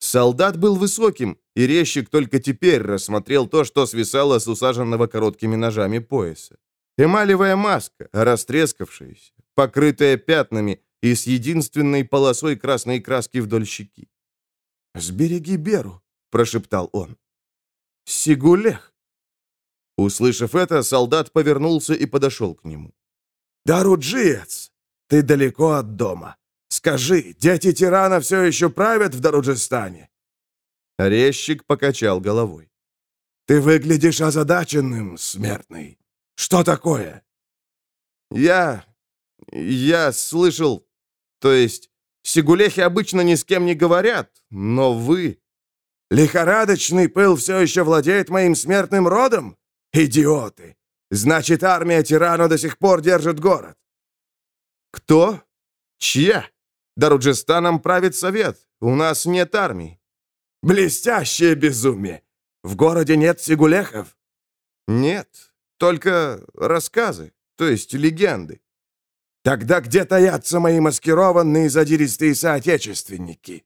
Солдат был высоким, и резчик только теперь рассмотрел то, что свисало с усаженного короткими ножами пояса. Эмалевая маска, растрескавшаяся, покрытая пятнами, и с единственной полосой красной краски вдоль щеки. «Сбереги Беру», — прошептал он. «Сигулех». Услышав это, солдат повернулся и подошел к нему. «Даруджиец, ты далеко от дома. Скажи, дети тирана все еще правят в Даруджистане?» Резчик покачал головой. «Ты выглядишь озадаченным, смертный. Что такое?» «Я... я слышал... То есть, сигулехи обычно ни с кем не говорят, но вы...» «Лихорадочный пыл все еще владеет моим смертным родом? Идиоты! Значит, армия тирана до сих пор держит город!» «Кто? Чья? Даруджистаном правит совет. У нас нет армии». «Блестящее безумие! В городе нет сигулехов?» «Нет, только рассказы, то есть легенды. Тогда где таятся мои маскированные задиристые соотечественники?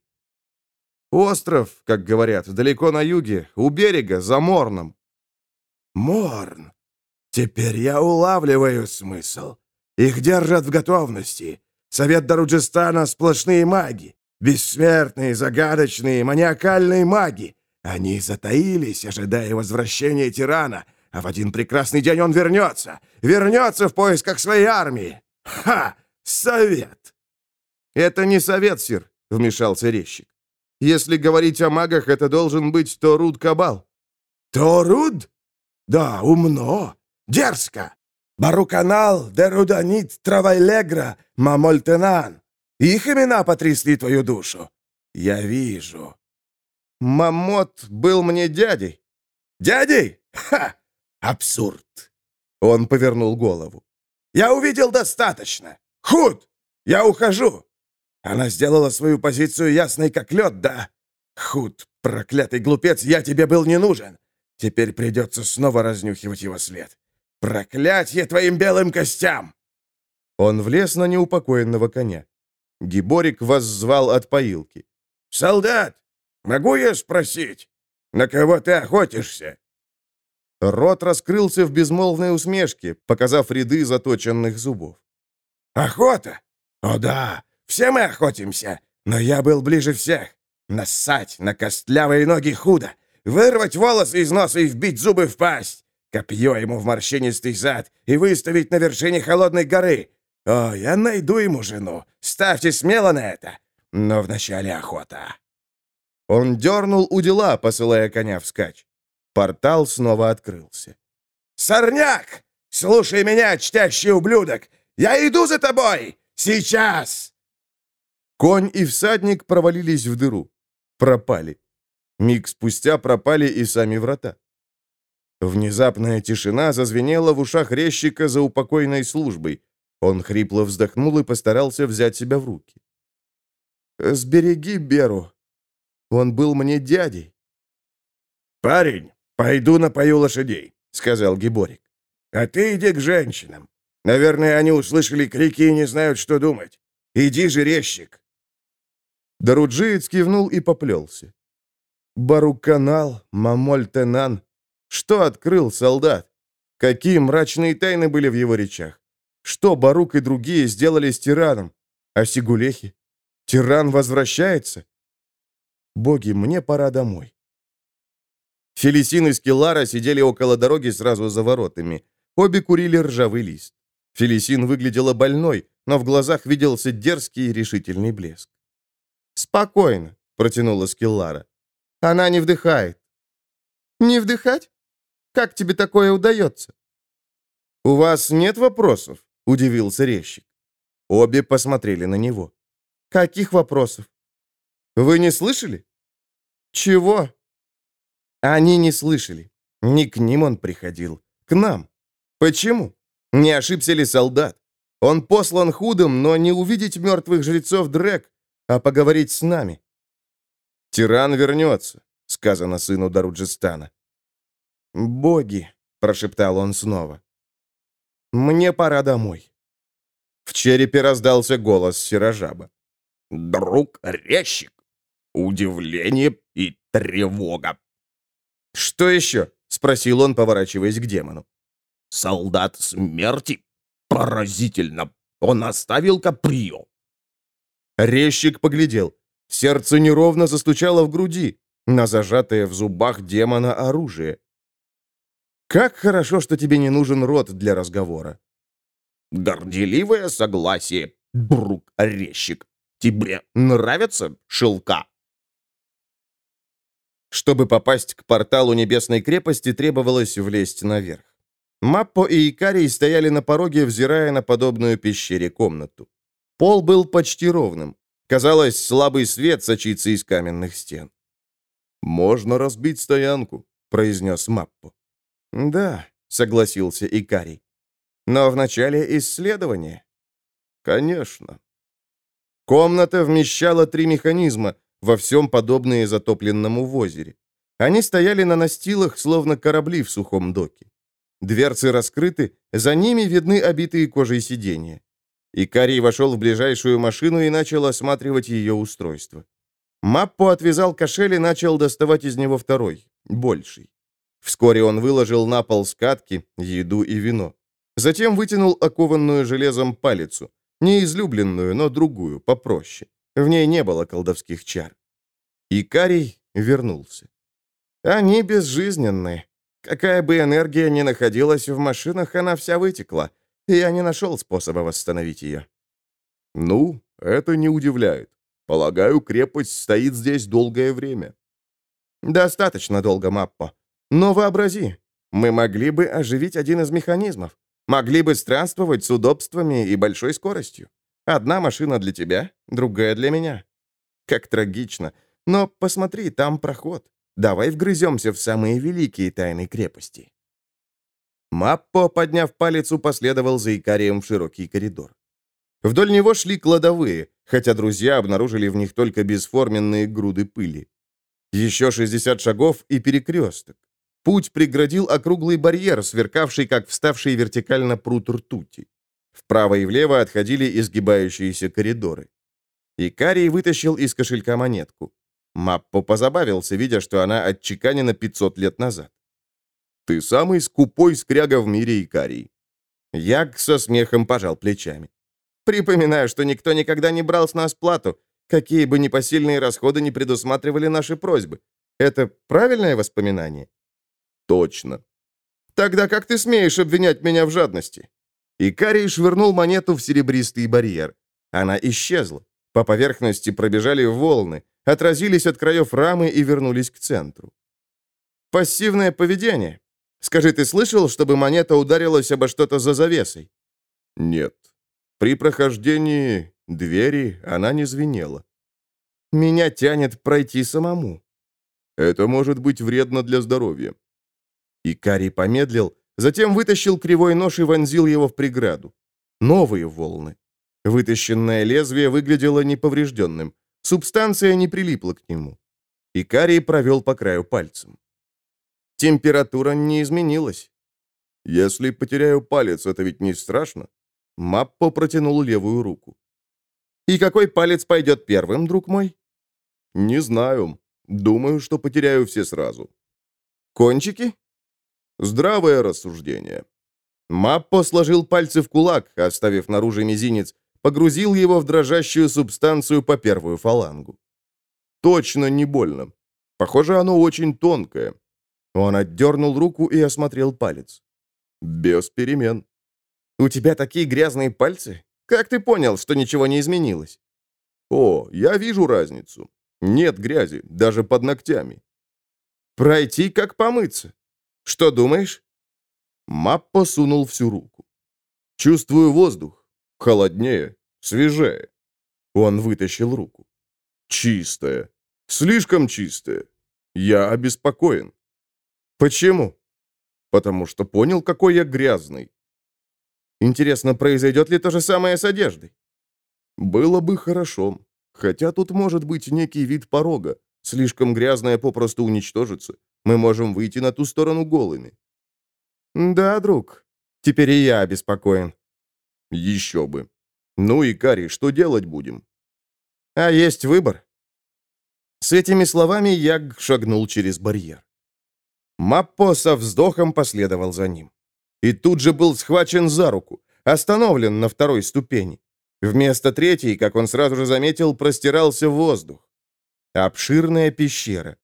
Остров, как говорят, далеко на юге, у берега, за Морном. Морн. Теперь я улавливаю смысл. Их держат в готовности. Совет Даруджистана — сплошные маги. Бессмертные, загадочные, маниакальные маги. Они затаились, ожидая возвращения тирана, а в один прекрасный день он вернется. Вернется в поисках своей армии. «Ха! Совет!» «Это не совет, сир», — вмешался резчик. «Если говорить о магах, это должен быть Торуд Кабал». «Торуд? Да, умно, дерзко. Баруканал, Деруданит, Травайлегра, Мамольтенан. Их имена потрясли твою душу. Я вижу». «Мамот был мне дядей». «Дядей? Ха! Абсурд!» Он повернул голову. «Я увидел достаточно. Худ! Я ухожу!» Она сделала свою позицию ясной, как лед, да? Худ, проклятый глупец, я тебе был не нужен. Теперь придется снова разнюхивать его след. Проклятье твоим белым костям!» Он влез на неупокоенного коня. Гиборик воззвал от поилки. «Солдат, могу я спросить, на кого ты охотишься?» Рот раскрылся в безмолвной усмешке, показав ряды заточенных зубов. «Охота? О да, все мы охотимся, но я был ближе всех. Нассать на костлявые ноги худо, вырвать волосы из носа и вбить зубы в пасть, копье ему в морщинистый зад и выставить на вершине холодной горы. О, я найду ему жену, ставьте смело на это, но вначале охота». Он дернул у дела, посылая коня вскачь. Портал снова открылся. «Сорняк! Слушай меня, чтящий ублюдок! Я иду за тобой! Сейчас!» Конь и всадник провалились в дыру. Пропали. Миг спустя пропали и сами врата. Внезапная тишина зазвенела в ушах резчика за упокойной службой. Он хрипло вздохнул и постарался взять себя в руки. «Сбереги Беру. Он был мне дядей». «Парень, пойду напою лошадей», — сказал Гиборик. «А ты иди к женщинам. Наверное, они услышали крики и не знают, что думать. Иди же, резчик». Даруджиец кивнул и поплелся. Баруканал, Мамоль-Тенан. Что открыл солдат? Какие мрачные тайны были в его речах? Что Барук и другие сделали с тираном? А Сигулехи? Тиран возвращается? Боги, мне пора домой. Фелисин и Скеллара сидели около дороги сразу за воротами. Обе курили ржавый лист. Фелисин выглядела больной, но в глазах виделся дерзкий и решительный блеск. «Спокойно», — протянула Скеллара. «Она не вдыхает». «Не вдыхать? Как тебе такое удается?» «У вас нет вопросов?» — удивился резчик. Обе посмотрели на него. «Каких вопросов?» «Вы не слышали?» «Чего?» Они не слышали. Не к ним он приходил. К нам. Почему? Не ошибся ли солдат? Он послан худом, но не увидеть мертвых жрецов Дрек, а поговорить с нами. «Тиран вернется», — сказано сыну Даруджистана. «Боги», — прошептал он снова. «Мне пора домой». В черепе раздался голос Сирожаба. «Друг резчик! Удивление и тревога!» «Что еще?» — спросил он, поворачиваясь к демону. «Солдат смерти? Поразительно! Он оставил Каприо!» Резчик поглядел. Сердце неровно застучало в груди, на зажатое в зубах демона оружие. «Как хорошо, что тебе не нужен рот для разговора». «Горделивое согласие, брук резчик. Тебе нравятся шелка?» Чтобы попасть к порталу Небесной крепости, требовалось влезть наверх. Маппо и Икарий стояли на пороге, взирая на подобную пещере комнату. Пол был почти ровным. Казалось, слабый свет сочится из каменных стен. «Можно разбить стоянку», — произнес Маппо. «Да», — согласился Икарий. «Но вначале исследование». «Конечно». Комната вмещала три механизма, во всем подобные затопленному в озере. Они стояли на настилах, словно корабли в сухом доке. Дверцы раскрыты, за ними видны обитые кожей сиденья. Икарий вошел в ближайшую машину и начал осматривать ее устройство. Маппо отвязал кошель и начал доставать из него второй, больший. Вскоре он выложил на пол скатки, еду и вино. Затем вытянул окованную железом палицу, не излюбленную, но другую, попроще. В ней не было колдовских чар. Икарий вернулся. Они безжизненны. Какая бы энергия ни находилась в машинах, она вся вытекла — и я не нашел способа восстановить ее. Ну, это не удивляет. Полагаю, крепость стоит здесь долгое время. Достаточно долго, Маппо. Но вообрази, мы могли бы оживить один из механизмов. Могли бы странствовать с удобствами и большой скоростью. Одна машина для тебя, другая для меня. Как трагично. Но посмотри, там проход. Давай вгрыземся в самые великие тайны крепости». Маппо, подняв палец, последовал за Икарием в широкий коридор. Вдоль него шли кладовые, хотя друзья обнаружили в них только бесформенные груды пыли. Еще 60 шагов и перекресток. Путь преградил округлый барьер, сверкавший, как вставший вертикально пруд ртути. Вправо и влево отходили изгибающиеся коридоры. Икарий вытащил из кошелька монетку. Маппо позабавился, видя, что она отчеканена 500 лет назад. «Ты самый скупой скряга в мире, Икарий». Яг со смехом пожал плечами. «Припоминаю, что никто никогда не брал с нас плату, какие бы непосильные расходы не предусматривали наши просьбы. Это правильное воспоминание?» «Точно». «Тогда как ты смеешь обвинять меня в жадности?» Икарий швырнул монету в серебристый барьер. Она исчезла. По поверхности пробежали волны, отразились от краев рамы и вернулись к центру. «Пассивное поведение. Скажи, ты слышал, чтобы монета ударилась обо что-то за завесой?» «Нет. При прохождении двери она не звенела». «Меня тянет пройти самому». «Это может быть вредно для здоровья». Икарий помедлил, Затем вытащил кривой нож и вонзил его в преграду. Новые волны. Вытащенное лезвие выглядело неповрежденным. Субстанция не прилипла к нему. Икарий провел по краю пальцем. Температура не изменилась. Если потеряю палец, это ведь не страшно. Маппо протянул левую руку. «И какой палец пойдет первым, друг мой?» «Не знаю. Думаю, что потеряю все сразу». «Кончики?» Здравое рассуждение. Маппо сложил пальцы в кулак, оставив наружу мизинец, погрузил его в дрожащую субстанцию по первую фалангу. Точно не больно. Похоже, оно очень тонкое. Он отдернул руку и осмотрел палец. Без перемен. «У тебя такие грязные пальцы? Как ты понял, что ничего не изменилось?» «О, я вижу разницу. Нет грязи, даже под ногтями». «Пройти, как помыться. Что думаешь?» Маппо сунул всю руку. «Чувствую воздух. Холоднее, свежее». Он вытащил руку. «Чистая. Слишком чистая. Я обеспокоен». «Почему?» «Потому что понял, какой я грязный». «Интересно, произойдет ли то же самое с одеждой?» «Было бы хорошо. Хотя тут может быть некий вид порога. Слишком грязная попросту уничтожится. Мы можем выйти на ту сторону голыми». «Да, друг. Теперь и я обеспокоен». «Еще бы. Ну и, Кари, что делать будем?» «А есть выбор». С этими словами Яг шагнул через барьер. Маппо со вздохом последовал за ним. И тут же был схвачен за руку, остановлен на второй ступени. Вместо третьей, как он сразу же заметил, простирался воздух. Обширная пещера.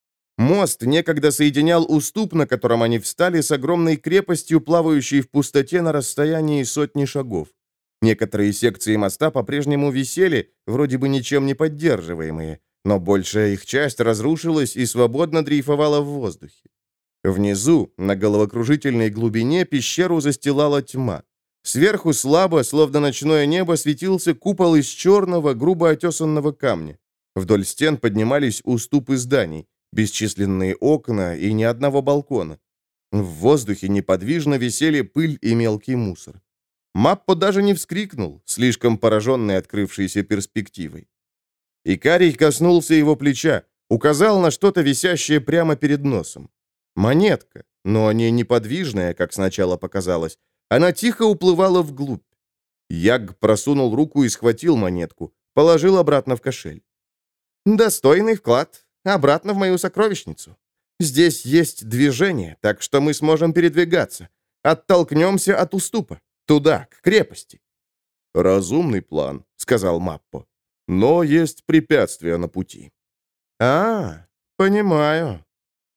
Мост некогда соединял уступ, на котором они встали, с огромной крепостью, плавающей в пустоте на расстоянии сотни шагов. Некоторые секции моста по-прежнему висели, вроде бы ничем не поддерживаемые, но большая их часть разрушилась и свободно дрейфовала в воздухе. Внизу, на головокружительной глубине, пещеру застилала тьма. Сверху слабо, словно ночное небо, светился купол из черного, грубо отесанного камня. Вдоль стен поднимались уступы зданий бесчисленные окна и ни одного балкона. В воздухе неподвижно висели пыль и мелкий мусор. Маппо даже не вскрикнул, слишком пораженный открывшейся перспективой. Икарий коснулся его плеча, указал на что-то висящее прямо перед носом. Монетка, но не неподвижная, как сначала показалось. Она тихо уплывала вглубь. Яг просунул руку и схватил монетку, положил обратно в кошель. «Достойный вклад обратно в мою сокровищницу. Здесь есть движение, так что мы сможем передвигаться. Оттолкнемся от уступа. Туда, к крепости». «Разумный план», — сказал Маппо. «Но есть препятствия на пути». «А, понимаю».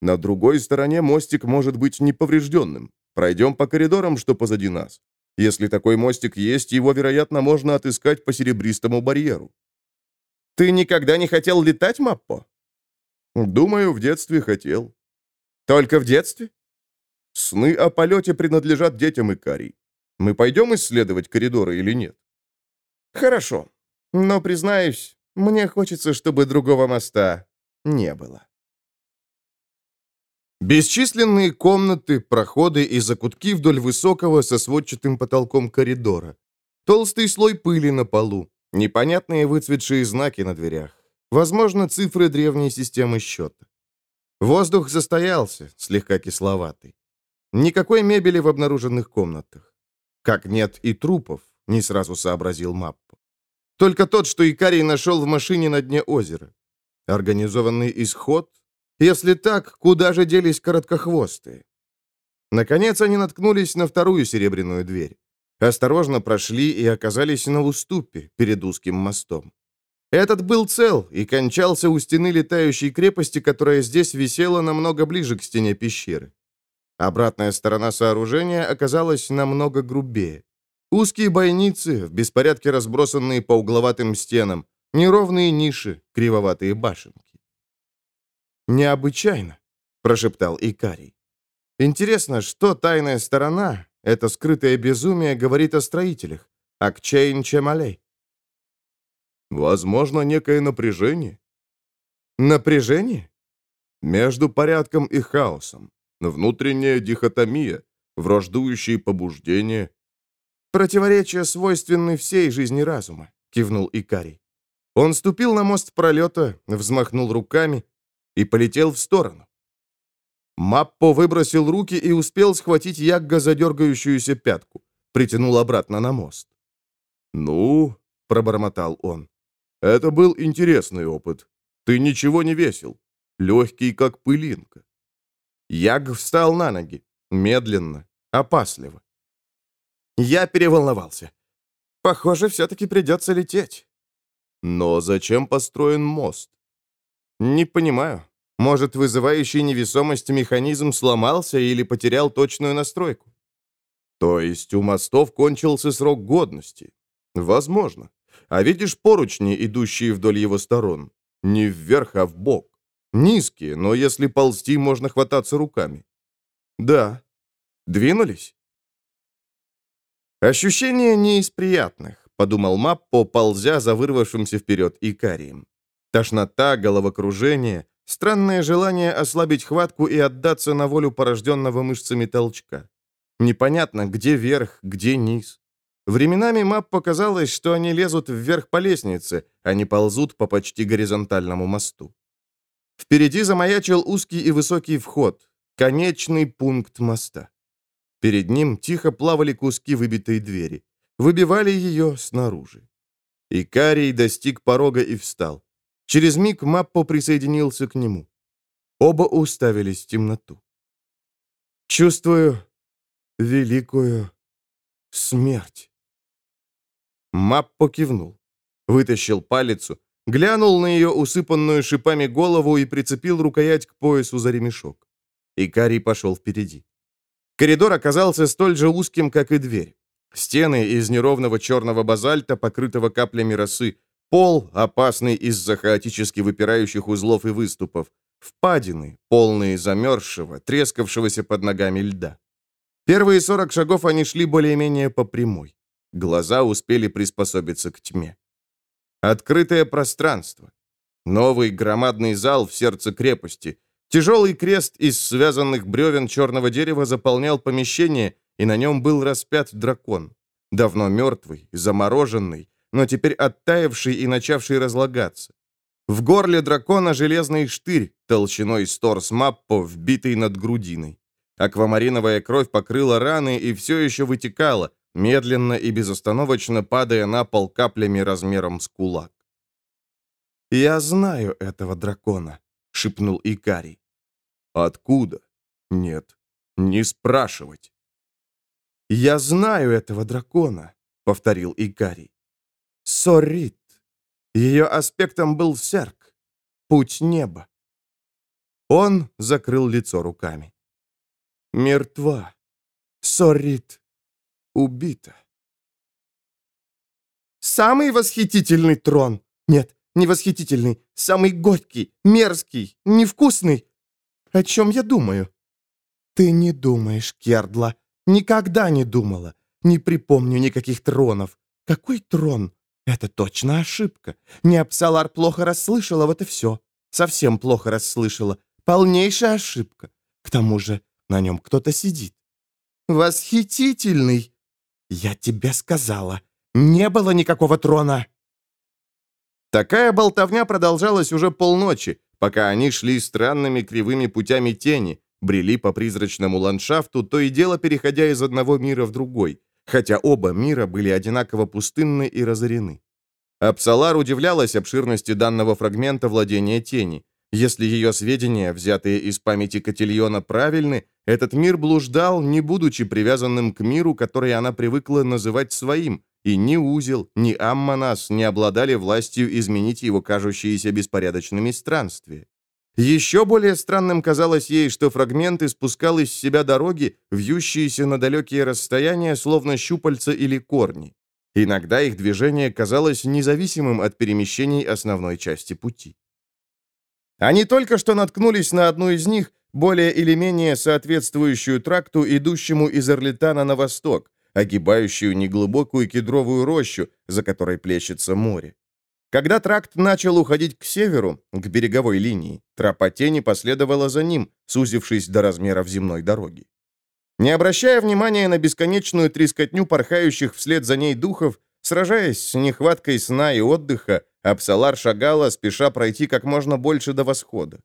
«На другой стороне мостик может быть неповрежденным. Пройдем по коридорам, что позади нас. Если такой мостик есть, его, вероятно, можно отыскать по серебристому барьеру». «Ты никогда не хотел летать, Маппо?» Думаю, в детстве хотел. Только в детстве? Сны о полете принадлежат детям Икарий. Мы пойдем исследовать коридоры или нет? Хорошо. Но, признаюсь, мне хочется, чтобы другого моста не было. Бесчисленные комнаты, проходы и закутки вдоль высокого со сводчатым потолком коридора. Толстый слой пыли на полу, непонятные выцветшие знаки на дверях. Возможно, цифры древней системы счета. Воздух застоялся, слегка кисловатый. Никакой мебели в обнаруженных комнатах. Как нет и трупов, не сразу сообразил Маппо. Только тот, что Икарий нашел в машине на дне озера. Организованный исход? Если так, куда же делись короткохвостые? Наконец они наткнулись на вторую серебряную дверь. Осторожно прошли и оказались на уступе перед узким мостом. Этот был цел и кончался у стены летающей крепости, которая здесь висела намного ближе к стене пещеры. Обратная сторона сооружения оказалась намного грубее. Узкие бойницы, в беспорядке разбросанные по угловатым стенам, неровные ниши, кривоватые башенки. «Необычайно», — прошептал Икарий. «Интересно, что тайная сторона, это скрытое безумие, говорит о строителях, о Кчейн Чемалей?» «Возможно, некое напряжение». «Напряжение?» «Между порядком и хаосом. Внутренняя дихотомия, враждующие побуждения, «Противоречия свойственны всей жизни разума», — кивнул Икарий. Он ступил на мост пролета, взмахнул руками и полетел в сторону. Маппо выбросил руки и успел схватить Ягга за дергающуюся пятку. Притянул обратно на мост. «Ну», — пробормотал он, — «это был интересный опыт. Ты ничего не весил. Легкий, как пылинка». Яг встал на ноги, медленно, опасливо. Я переволновался. Похоже, все-таки придется лететь. Но зачем построен мост? Не понимаю. Может, вызывающий невесомость механизм сломался или потерял точную настройку? То есть у мостов кончился срок годности? Возможно. А видишь поручни, идущие вдоль его сторон? Не вверх, а вбок. Низкие, но если ползти, можно хвататься руками. Да. Двинулись? «Ощущение не из приятных», — подумал Маппо, ползя за вырвавшимся вперед Икарием. Тошнота, головокружение, странное желание ослабить хватку и отдаться на волю порожденного мышцами толчка. Непонятно, где верх, где низ. Временами Мап показалось, что они лезут вверх по лестнице, а не ползут по почти горизонтальному мосту. Впереди замаячил узкий и высокий вход, конечный пункт моста. Перед ним тихо плавали куски выбитой двери. Выбивали ее снаружи. Икарий достиг порога и встал. Через миг Маппо присоединился к нему. Оба уставились в темноту. «Чувствую великую смерть». Маппо кивнул. Вытащил палицу, глянул на ее усыпанную шипами голову и прицепил рукоять к поясу за ремешок. Икарий пошел впереди. Коридор оказался столь же узким, как и дверь. Стены из неровного черного базальта, покрытого каплями росы, пол, опасный из-за хаотически выпирающих узлов и выступов, впадины, полные замерзшего, трескавшегося под ногами льда. Первые 40 шагов они шли более-менее по прямой. Глаза успели приспособиться к тьме. Открытое пространство. Новый громадный зал в сердце крепости, Тяжелый крест из связанных бревен черного дерева заполнял помещение, и на нем был распят дракон. Давно мертвый, замороженный, но теперь оттаивший и начавший разлагаться. В горле дракона железный штырь, толщиной с торс Маппо, вбитый над грудиной. Аквамариновая кровь покрыла раны и все еще вытекала, медленно и безостановочно падая на пол каплями размером с кулак. «Я знаю этого дракона», — шепнул Икарий. Откуда? Нет, не спрашивать. «Я знаю этого дракона», — повторил Икарий. «Соррит. Ее аспектом был серк, путь неба». Он закрыл лицо руками. «Мертва. Соррит. Убита». «Самый восхитительный трон! Нет, не восхитительный, самый горький, мерзкий, невкусный, о чем я думаю?» «Ты не думаешь, Кердла. Никогда не думала. Не припомню никаких тронов. Какой трон? Это точно ошибка. Не Апсалар плохо расслышала, вот и все. Совсем плохо расслышала. Полнейшая ошибка. К тому же на нем кто-то сидит. Восхитительный! Я тебе сказала, не было никакого трона. Такая болтовня продолжалась уже полночи, пока они шли странными кривыми путями тени, брели по призрачному ландшафту, то и дело переходя из одного мира в другой, хотя оба мира были одинаково пустынны и разорены. Апсалар удивлялась обширности данного фрагмента владения тени. Если ее сведения, взятые из памяти Котильона, правильны, этот мир блуждал, не будучи привязанным к миру, который она привыкла называть своим, и ни Узел, ни Амманас не обладали властью изменить его кажущиеся беспорядочными странствия. Еще более странным казалось ей, что фрагменты спускал из себя дороги, вьющиеся на далекие расстояния, словно щупальца или корни. Иногда их движение казалось независимым от перемещений основной части пути. Они только что наткнулись на одну из них, более или менее соответствующую тракту, идущему из Орлитана на восток, огибающую неглубокую кедровую рощу, за которой плещется море. Когда тракт начал уходить к северу, к береговой линии, тропа тени последовала за ним, сузившись до размеров земной дороги. Не обращая внимания на бесконечную трескотню порхающих вслед за ней духов, сражаясь с нехваткой сна и отдыха, Апсалар шагала, спеша пройти как можно больше до восхода.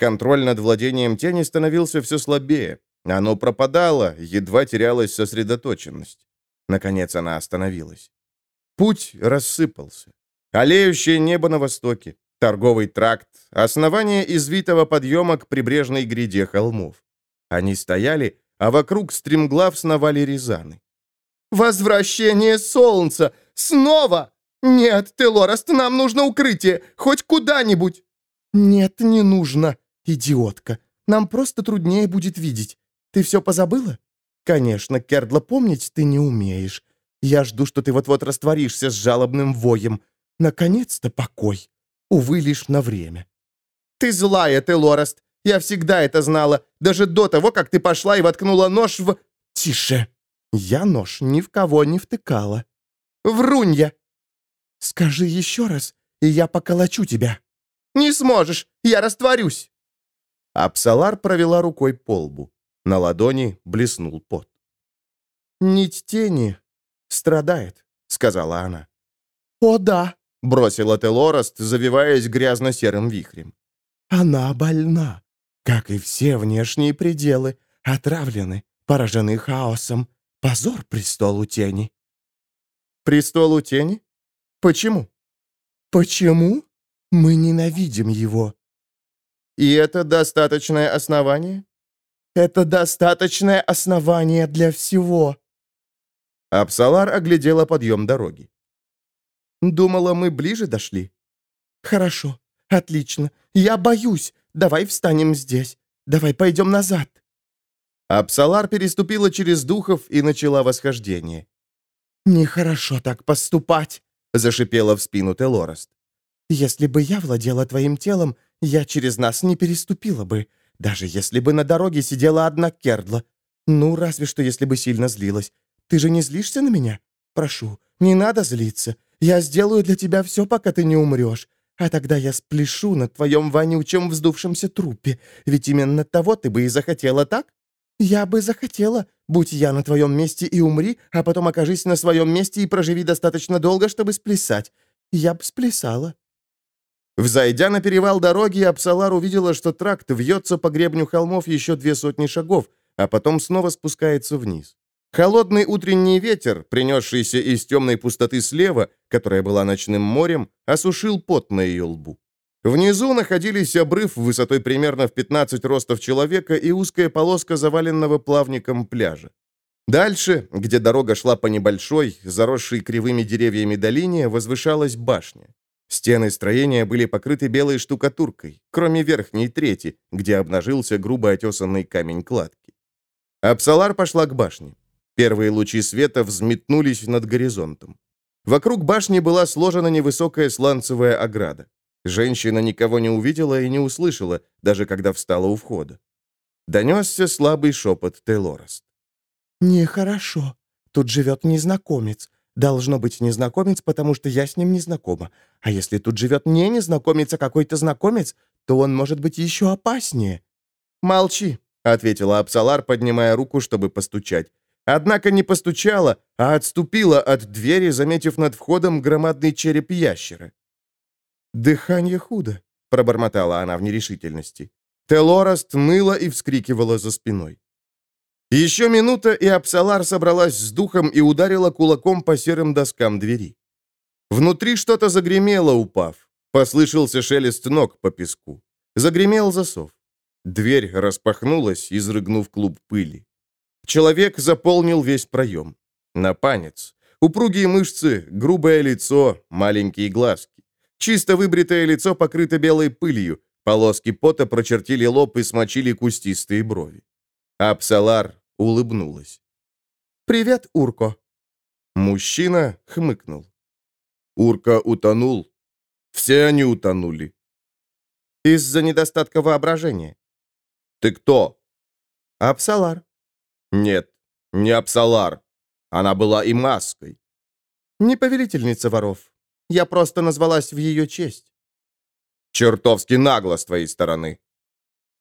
Контроль над владением тени становился все слабее. Оно пропадало, едва терялась сосредоточенность. Наконец она остановилась. Путь рассыпался. Олеющее небо на востоке, торговый тракт, основание извитого подъема к прибрежной гряде холмов. Они стояли, а вокруг стремглав сновали рязаны. «Возвращение солнца! Снова! Нет, Телораст, нам нужно укрытие! Хоть куда-нибудь!» «Нет, не нужно, идиотка. Нам просто труднее будет видеть. Ты все позабыла? Конечно, Кердла, помнить ты не умеешь. Я жду, что ты вот-вот растворишься с жалобным воем. Наконец-то покой. Увы, лишь на время. Ты злая, ты, Лораст. Я всегда это знала, даже до того, как ты пошла и воткнула нож в... Тише. Я нож ни в кого не втыкала. Врунья. Скажи еще раз, и я поколочу тебя. Не сможешь, я растворюсь. Апсалар провела рукой по лбу. На ладони блеснул пот. «Нить тени страдает», — сказала она. «О, да», — бросила Телорост, завиваясь грязно-серым вихрем. «Она больна, как и все внешние пределы, отравлены, поражены хаосом. Позор престолу тени». «Престолу тени? Почему?» «Почему? Мы ненавидим его». «И это достаточное основание?» Это достаточное основание для всего». Апсалар оглядела подъем дороги. «Думала, мы ближе дошли?» «Хорошо, отлично. Я боюсь. Давай встанем здесь. Давай пойдем назад». Апсалар переступила через духов и начала восхождение. «Нехорошо так поступать», — зашипела в спину Телорост. «Если бы я владела твоим телом, я через нас не переступила бы. Даже если бы на дороге сидела одна Кердла. Ну, разве что если бы сильно злилась. Ты же не злишься на меня? Прошу, не надо злиться. Я сделаю для тебя все, пока ты не умрешь. А тогда я спляшу на твоем вонючем вздувшемся трупе. Ведь именно того ты бы и захотела, так? Я бы захотела, будь я на твоем месте и умри, а потом окажись на своем месте и проживи достаточно долго, чтобы сплясать. Я бы сплясала. Взойдя на перевал дороги, Апсалар увидела, что тракт вьется по гребню холмов еще две сотни шагов, а потом снова спускается вниз. Холодный утренний ветер, принесшийся из темной пустоты слева, которая была ночным морем, осушил пот на ее лбу. Внизу находились обрыв высотой примерно в 15 ростов человека и узкая полоска заваленного плавником пляжа. Дальше, где дорога шла по небольшой, заросшей кривыми деревьями долине, возвышалась башня. Стены строения были покрыты белой штукатуркой, кроме верхней трети, где обнажился грубо отесанный камень кладки. Апсалар пошла к башне. Первые лучи света взметнулись над горизонтом. Вокруг башни была сложена невысокая сланцевая ограда. Женщина никого не увидела и не услышала, даже когда встала у входа. Донесся слабый шепот Тейлораст. «Нехорошо. Тут живет незнакомец. Должно быть незнакомец, потому что я с ним не знакома. А если тут живет не незнакомец, а какой-то знакомец, то он может быть еще опаснее». «Молчи», — ответила Апсалар, поднимая руку, чтобы постучать. Однако не постучала, а отступила от двери, заметив над входом громадный череп ящера. «Дыхание худо», — пробормотала она в нерешительности. Телораст ныла и вскрикивала за спиной. Еще минута, и Апсалар собралась с духом и ударила кулаком по серым доскам двери. Внутри что-то загремело, упав. Послышался шелест ног по песку. Загремел засов. Дверь распахнулась, изрыгнув клуб пыли. Человек заполнил весь проем. Напанец. Упругие мышцы, грубое лицо, маленькие глазки. Чисто выбритое лицо покрыто белой пылью, полоски пота прочертили лоб и смочили кустистые брови. Апсалар улыбнулась. «Привет, Урко!» Мужчина хмыкнул. Урка утонул. Все они утонули. Из-за недостатка воображения. «Ты кто?» «Апсалар». «Нет, не Апсалар. Она была и маской». «Не повелительница воров. Я просто назвалась в ее честь». «Чертовски нагло с твоей стороны».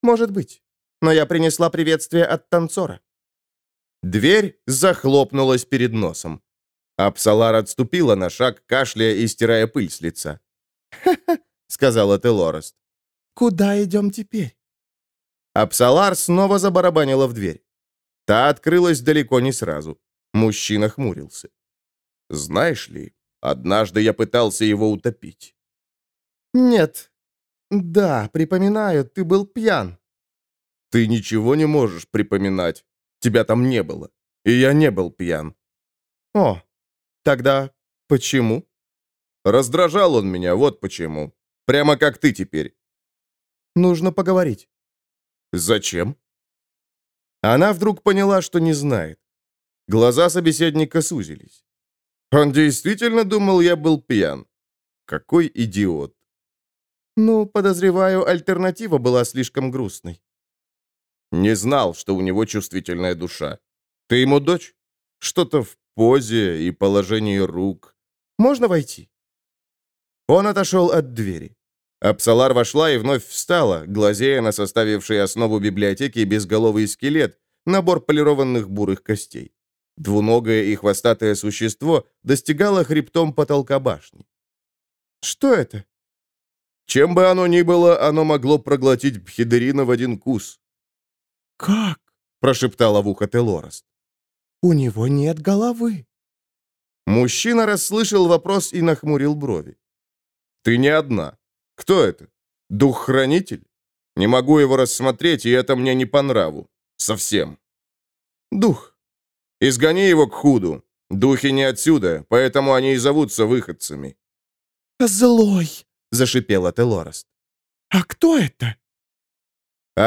«Может быть. Но я принесла приветствие от танцора». Дверь захлопнулась перед носом. Апсалар отступила на шаг, кашляя и стирая пыль с лица. «Ха-ха», — сказала Телорест. «Куда идем теперь?» Апсалар снова забарабанила в дверь. Та открылась далеко не сразу. Мужчина хмурился. «Знаешь ли, однажды я пытался его утопить». «Нет. Да, припоминаю, ты был пьян». «Ты ничего не можешь припоминать. Тебя там не было. И я не был пьян». «О, тогда почему?» Раздражал он меня, вот почему. Прямо как ты теперь. Нужно поговорить. Зачем? Она вдруг поняла, что не знает. Глаза собеседника сузились. Он действительно думал, я был пьян. Какой идиот. Ну, подозреваю, альтернатива была слишком грустной. Не знал, что у него чувствительная душа. Ты ему дочь? Что-то в позе и положении рук. Можно войти? Он отошел от двери. Апсалар вошла и вновь встала, глазея на составивший основу библиотеки безголовый скелет, набор полированных бурых костей. Двуногое и хвостатое существо достигало хребтом потолка башни. «Что это?» Чем бы оно ни было, оно могло проглотить Бхидерина в один кус. «Как?» — прошептала в ухо Телорост. «У него нет головы». Мужчина расслышал вопрос и нахмурил брови. «Ты не одна. Кто это? Дух-хранитель? Не могу его рассмотреть, и это мне не по нраву. Совсем. Дух. Изгони его к худу. Духи не отсюда, поэтому они и зовутся выходцами. «Злой!» — зашипела Телораст. «А кто это?»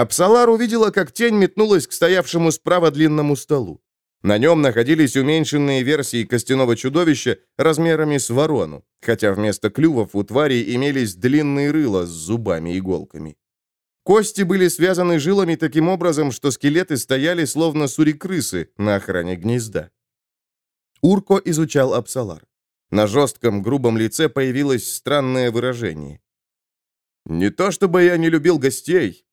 Апсалар увидела, как тень метнулась к стоявшему справа длинному столу. На нем находились уменьшенные версии костяного чудовища размерами с ворону, хотя вместо клювов у твари имелись длинные рыла с зубами-иголками. Кости были связаны жилами таким образом, что скелеты стояли словно сури-крысы на охране гнезда. Урко изучал Апсалар. На жестком, грубом лице появилось странное выражение. «Не то чтобы я не любил гостей,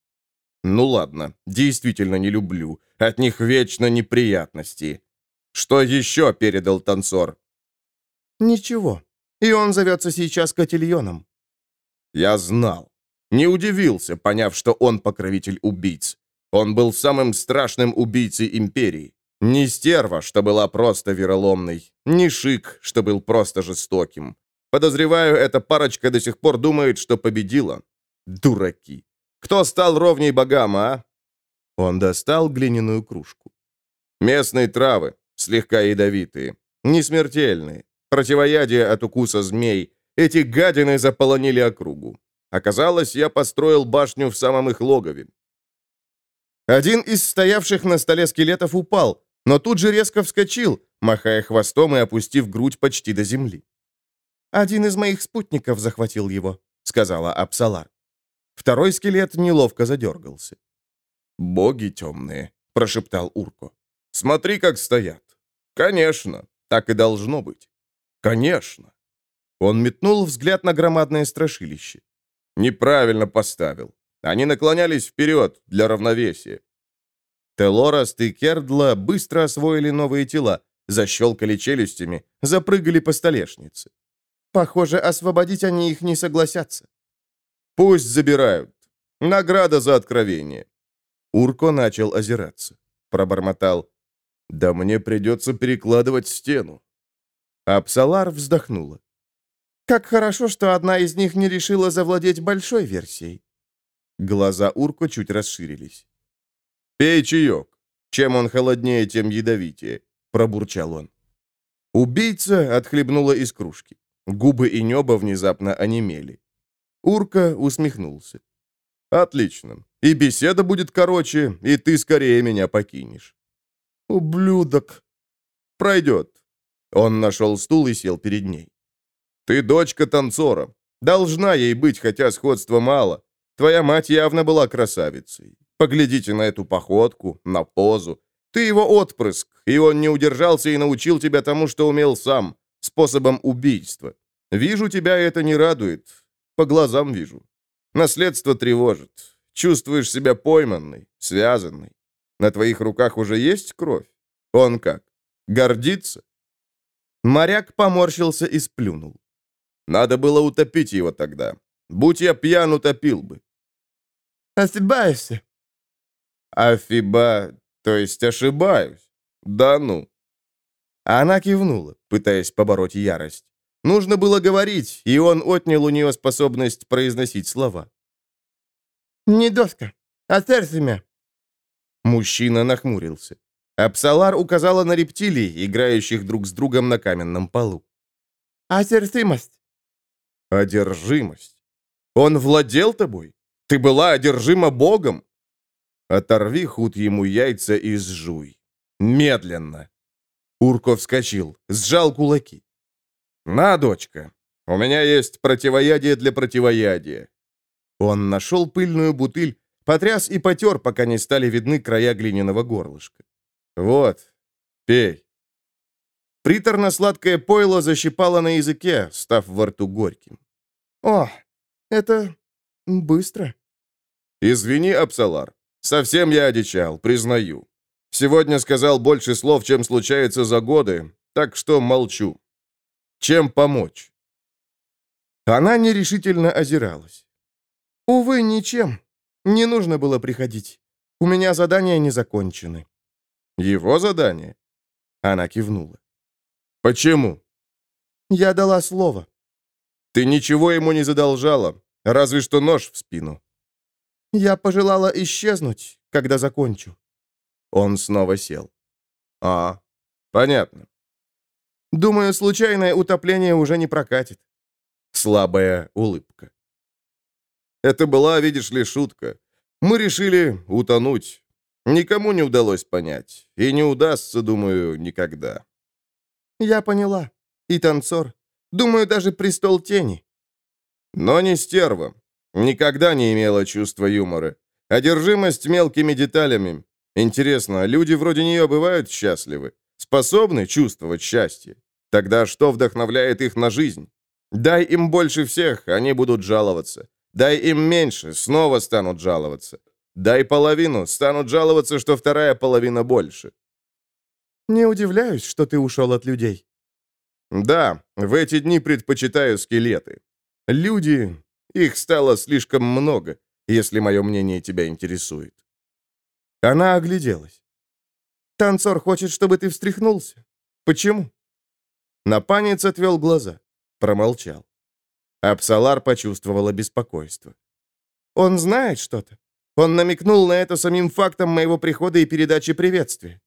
ну ладно, действительно не люблю. От них вечно неприятности. Что еще передал танцор? Ничего. И он зовется сейчас Котильоном. Я знал. Не удивился, поняв, что он покровитель убийц. Он был самым страшным убийцей империи. Не стерва, что была просто вероломной, не шик, что был просто жестоким. Подозреваю, эта парочка до сих пор думает, что победила. Дураки. Кто стал ровней богам, а?» Он достал глиняную кружку. «Местные травы, слегка ядовитые, не смертельные, противоядие от укуса змей. Эти гадины заполонили округу. Оказалось, я построил башню в самом их логове. Один из стоявших на столе скелетов упал, но тут же резко вскочил, махая хвостом и опустив грудь почти до земли. «Один из моих спутников захватил его», — сказала Апсалар. Второй скелет неловко задергался. «Боги темные», — прошептал Урко. «Смотри, как стоят. Конечно, так и должно быть. Конечно. Он метнул взгляд на громадное страшилище. Неправильно поставил. Они наклонялись вперед для равновесия. Телораст и Кердла быстро освоили новые тела, защелкали челюстями, запрыгали по столешнице. Похоже, освободить они их не согласятся. Пусть забирают. Награда за откровение. Урко начал озираться. Пробормотал. Да мне придется перекладывать стену. Апсалар вздохнула. Как хорошо, что одна из них не решила завладеть большой версией. Глаза Урко чуть расширились. «Пей чаек. Чем он холоднее, тем ядовитее», — пробурчал он. Убийца отхлебнула из кружки. Губы и небо внезапно онемели. Урка усмехнулся. «Отлично. И беседа будет короче, и ты скорее меня покинешь». «Ублюдок!» «Пройдет». Он нашел стул и сел перед ней. «Ты дочка танцора. Должна ей быть, хотя сходства мало. Твоя мать явно была красавицей. Поглядите на эту походку, на позу. Ты его отпрыск, и он не удержался и научил тебя тому, что умел сам, способом убийства. Вижу, тебя это не радует. По глазам вижу. Наследство тревожит. Чувствуешь себя пойманной, связанной. На твоих руках уже есть кровь? Он как? Гордится?» Моряк поморщился и сплюнул. «Надо было утопить его тогда. Будь я пьян, утопил бы». «Ошибаешься». «Афиба, то есть ошибаюсь? Да ну». Она кивнула, пытаясь побороть ярость. Нужно было говорить, и он отнял у нее способность произносить слова. «Не доска, а сердце Мужчина нахмурился. Апсалар указала на рептилий, играющих друг с другом на каменном полу. «Одержимость». «Одержимость? Он владел тобой? Ты была одержима Богом?» Оторви худ ему яйца и сжуй. Медленно. Урко вскочил, сжал кулаки. «На, дочка, у меня есть противоядие для противоядия». Он нашел пыльную бутыль, потряс и потер, пока не стали видны края глиняного горлышка. «Вот, пей». Приторно-сладкое пойло защипало на языке, став во рту горьким. «О, это быстро». «Извини, Апсалар, совсем я одичал, признаю. Сегодня сказал больше слов, чем случается за годы, так что молчу. Чем помочь?» Она нерешительно озиралась. «Увы, ничем. Не нужно было приходить. У меня задания не закончены». «Его задание?» Она кивнула. «Почему?» «Я дала слово». «Ты ничего ему не задолжала, разве что нож в спину». «Я пожелала исчезнуть, когда закончу». Он снова сел. «А, понятно. Думаю, случайное утопление уже не прокатит. Слабая улыбка. Это была, видишь ли, шутка. Мы решили утонуть. Никому не удалось понять. И не удастся, думаю, никогда. Я поняла. И танцор. Думаю, даже престол тени. Но не стерва. Никогда не имела чувства юмора. Одержимость мелкими деталями. Интересно, люди вроде нее бывают счастливы? Способны чувствовать счастье. Тогда что вдохновляет их на жизнь? Дай им больше всех, они будут жаловаться. Дай им меньше, снова станут жаловаться. Дай половину, станут жаловаться, что вторая половина больше. Не удивляюсь, что ты ушел от людей. Да, в эти дни предпочитаю скелеты. Люди, их стало слишком много, если мое мнение тебя интересует. Она огляделась. Танцор хочет, чтобы ты встряхнулся. Почему?» Напанец отвел глаза. Промолчал. Апсалар почувствовала беспокойство. «Он знает что-то. Он намекнул на это самим фактом моего прихода и передачи приветствия».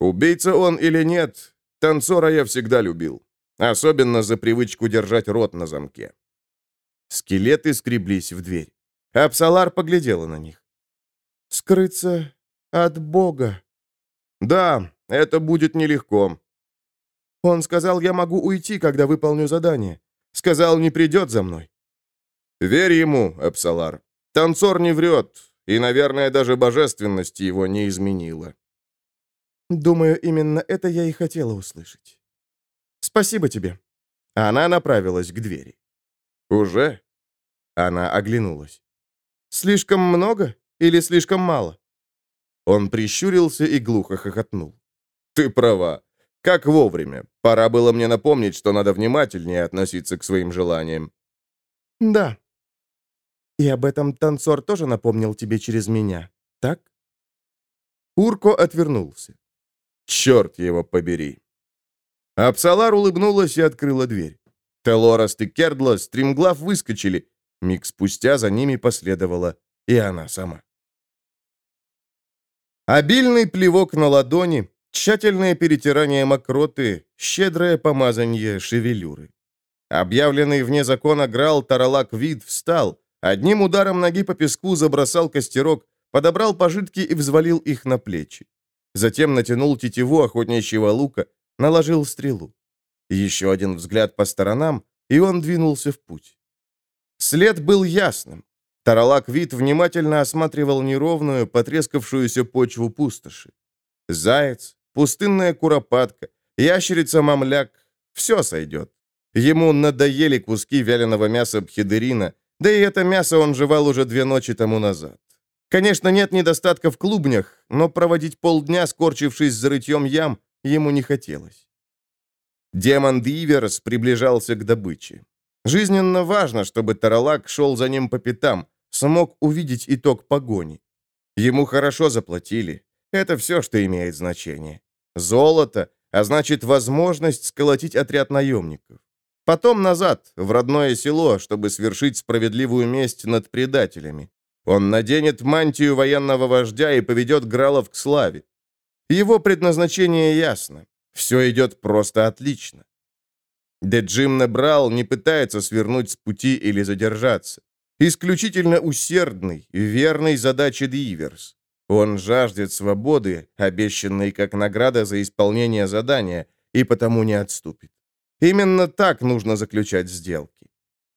«Убийца он или нет, танцора я всегда любил. Особенно за привычку держать рот на замке». Скелеты скреблись в дверь. Апсалар поглядела на них. «Скрыться от Бога», «Да, это будет нелегко». «Он сказал, я могу уйти, когда выполню задание. Сказал, не придет за мной». «Верь ему, Эпсалар. Танцор не врет, и, наверное, даже божественность его не изменила». Думаю, именно это я и хотела услышать. Спасибо тебе. Она направилась к двери. Уже? Она оглянулась. Слишком много или слишком мало? Он прищурился и глухо хохотнул. Ты права. Как вовремя. Пора было мне напомнить, что надо внимательнее относиться к своим желаниям. Да. И об этом танцор тоже напомнил тебе через меня, так? Урко отвернулся. Черт его побери. Апсалар улыбнулась и открыла дверь. Телораст и Кердла стремглав выскочили. Миг спустя за ними последовала и она сама. Обильный плевок на ладони, тщательное перетирание мокроты, щедрое помазанье шевелюры. Объявленный вне закона Грал Таралак Вид встал, одним ударом ноги по песку забросал костерок, подобрал пожитки и взвалил их на плечи. Затем натянул тетиву охотничьего лука, наложил стрелу. Еще один взгляд по сторонам, и он двинулся в путь. След был ясным. Таралак вид внимательно осматривал неровную, потрескавшуюся почву пустоши. Заяц, пустынная куропатка, ящерица-мамляк — все сойдет. Ему надоели куски вяленого мяса бхедерина, да и это мясо он жевал уже две ночи тому назад. Конечно, нет недостатка в клубнях, но проводить полдня, скорчившись за рытьем ям, ему не хотелось. Демон Диверс приближался к добыче. Жизненно важно, чтобы Таралак шел за ним по пятам, смог увидеть итог погони. Ему хорошо заплатили. Это все, что имеет значение. Золото, а значит возможность сколотить отряд наемников. Потом назад, в родное село, чтобы свершить справедливую месть над предателями. Он наденет мантию военного вождя и поведет Гралов к славе. Его предназначение ясно. Все идет просто отлично. Деджим Небрал не пытается свернуть с пути или задержаться. Исключительно усердный, верный задаче Диверс. Он жаждет свободы, обещанной как награда за исполнение задания, и потому не отступит. Именно так нужно заключать сделки.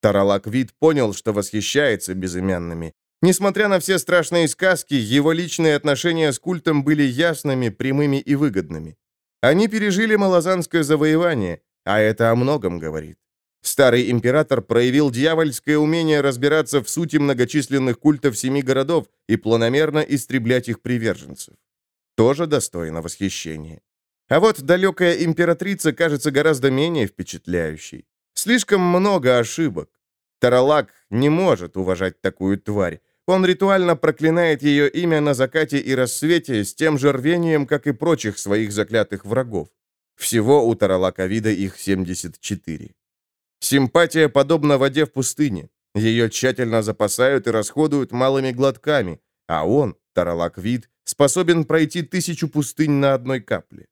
Таралак Вид понял, что восхищается безымянными, Несмотря на все страшные сказки, его личные отношения с культом были ясными, прямыми и выгодными. Они пережили малозанское завоевание, а это о многом говорит. Старый император проявил дьявольское умение разбираться в сути многочисленных культов семи городов и планомерно истреблять их приверженцев. Тоже достойно восхищения. А вот далекая императрица кажется гораздо менее впечатляющей. Слишком много ошибок. Таралак не может уважать такую тварь, он ритуально проклинает ее имя на закате и рассвете с тем же рвением, как и прочих своих заклятых врагов. Всего у Таралаковида их 74. Симпатия подобна воде в пустыне. Ее тщательно запасают и расходуют малыми глотками, а он, Таралаквид, способен пройти тысячу пустынь на одной капле.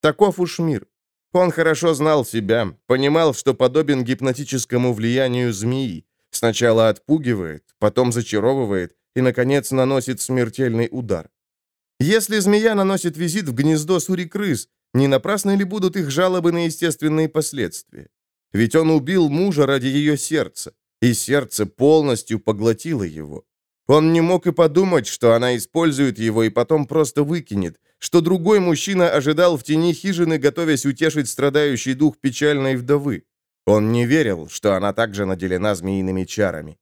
Таков уж мир. Он хорошо знал себя, понимал, что подобен гипнотическому влиянию змеи, Сначала отпугивает, потом зачаровывает и, наконец, наносит смертельный удар. Если змея наносит визит в гнездо сури-крыс, не напрасны ли будут их жалобы на естественные последствия? Ведь он убил мужа ради ее сердца, и сердце полностью поглотило его. Он не мог и подумать, что она использует его и потом просто выкинет, что другой мужчина ожидал в тени хижины, готовясь утешить страдающий дух печальной вдовы. Он не верил, что она также наделена змеиными чарами.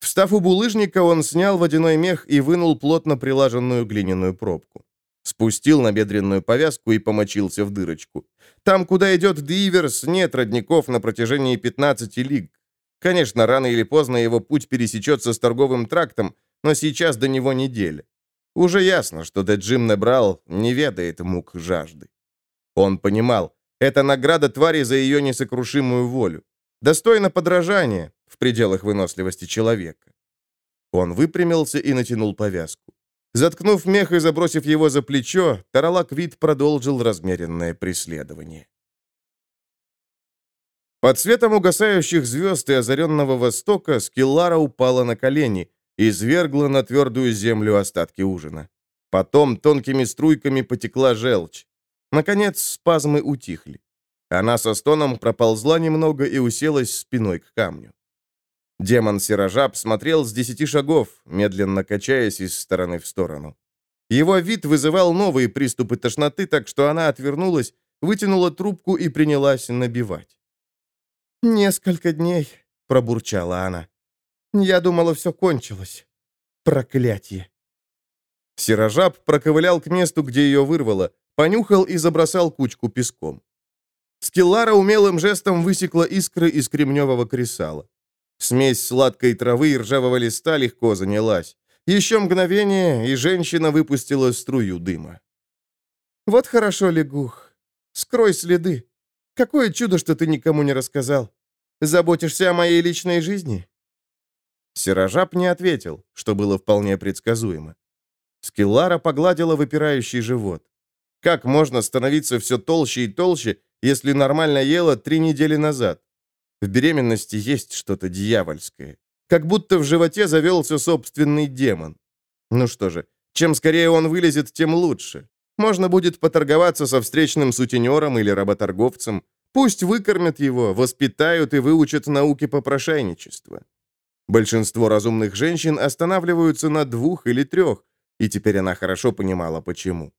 Встав у булыжника, он снял водяной мех и вынул плотно прилаженную глиняную пробку. Спустил набедренную повязку и помочился в дырочку. Там, куда идет Диверс, нет родников на протяжении 15 лиг. Конечно, рано или поздно его путь пересечется с торговым трактом, но сейчас до него неделя. Уже ясно, что Деджим Небрал не ведает мук жажды. Он понимал, это награда твари за ее несокрушимую волю. Достойно подражания в пределах выносливости человека. Он выпрямился и натянул повязку. Заткнув мех и забросив его за плечо, Таралак вид продолжил размеренное преследование. Под светом угасающих звезд и озаренного востока Скиллара упала на колени и извергла на твердую землю остатки ужина. Потом тонкими струйками потекла желчь. Наконец спазмы утихли. Она со стоном проползла немного и уселась спиной к камню. Демон Сирожаб смотрел с десяти шагов, медленно качаясь из стороны в сторону. Его вид вызывал новые приступы тошноты, так что она отвернулась, вытянула трубку и принялась набивать. «Несколько дней», — пробурчала она. «Я думала, все кончилось. Проклятие!» Серожаб проковылял к месту, где ее вырвало, понюхал и забросал кучку песком. Скеллара умелым жестом высекла искры из кремневого кресала. Смесь сладкой травы и ржавого листа легко занялась. Еще мгновение, и женщина выпустила струю дыма. «Вот хорошо, лягух. Скрой следы. Какое чудо, что ты никому не рассказал. Заботишься о моей личной жизни?» Серожаб не ответил, что было вполне предсказуемо. Скеллара погладила выпирающий живот. Как можно становиться все толще и толще, если нормально ела три недели назад? В беременности есть что-то дьявольское. Как будто в животе завелся собственный демон. Ну что же, чем скорее он вылезет, тем лучше. Можно будет поторговаться со встречным сутенером или работорговцем. Пусть выкормят его, воспитают и выучат науке попрошайничества. Большинство разумных женщин останавливаются на двух или трех, и теперь она хорошо понимала, почему.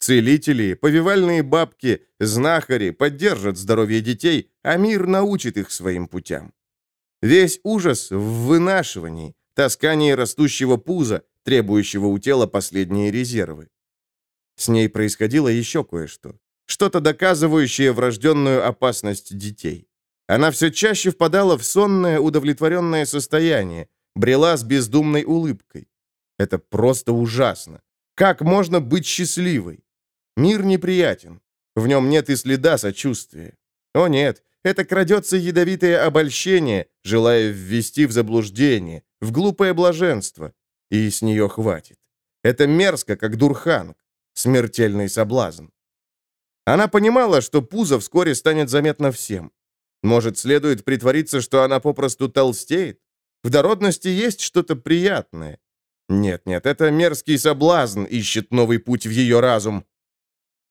Целители, повивальные бабки, знахари поддержат здоровье детей, а мир научит их своим путям. Весь ужас в вынашивании, таскании растущего пуза, требующего у тела последние резервы. С ней происходило еще кое-что. Что-то доказывающее врожденную опасность детей. Она все чаще впадала в сонное, удовлетворенное состояние, брела с бездумной улыбкой. Это просто ужасно. Как можно быть счастливой? Мир неприятен. В нем нет и следа сочувствия. О нет, это крадется ядовитое обольщение, желая ввести в заблуждение, в глупое блаженство. И с нее хватит. Это мерзко, как дурханг. Смертельный соблазн. Она понимала, что пузо вскоре станет заметно всем. Может, следует притвориться, что она попросту толстеет? В дородности есть что-то приятное. Нет-нет, это мерзкий соблазн ищет новый путь в ее разум.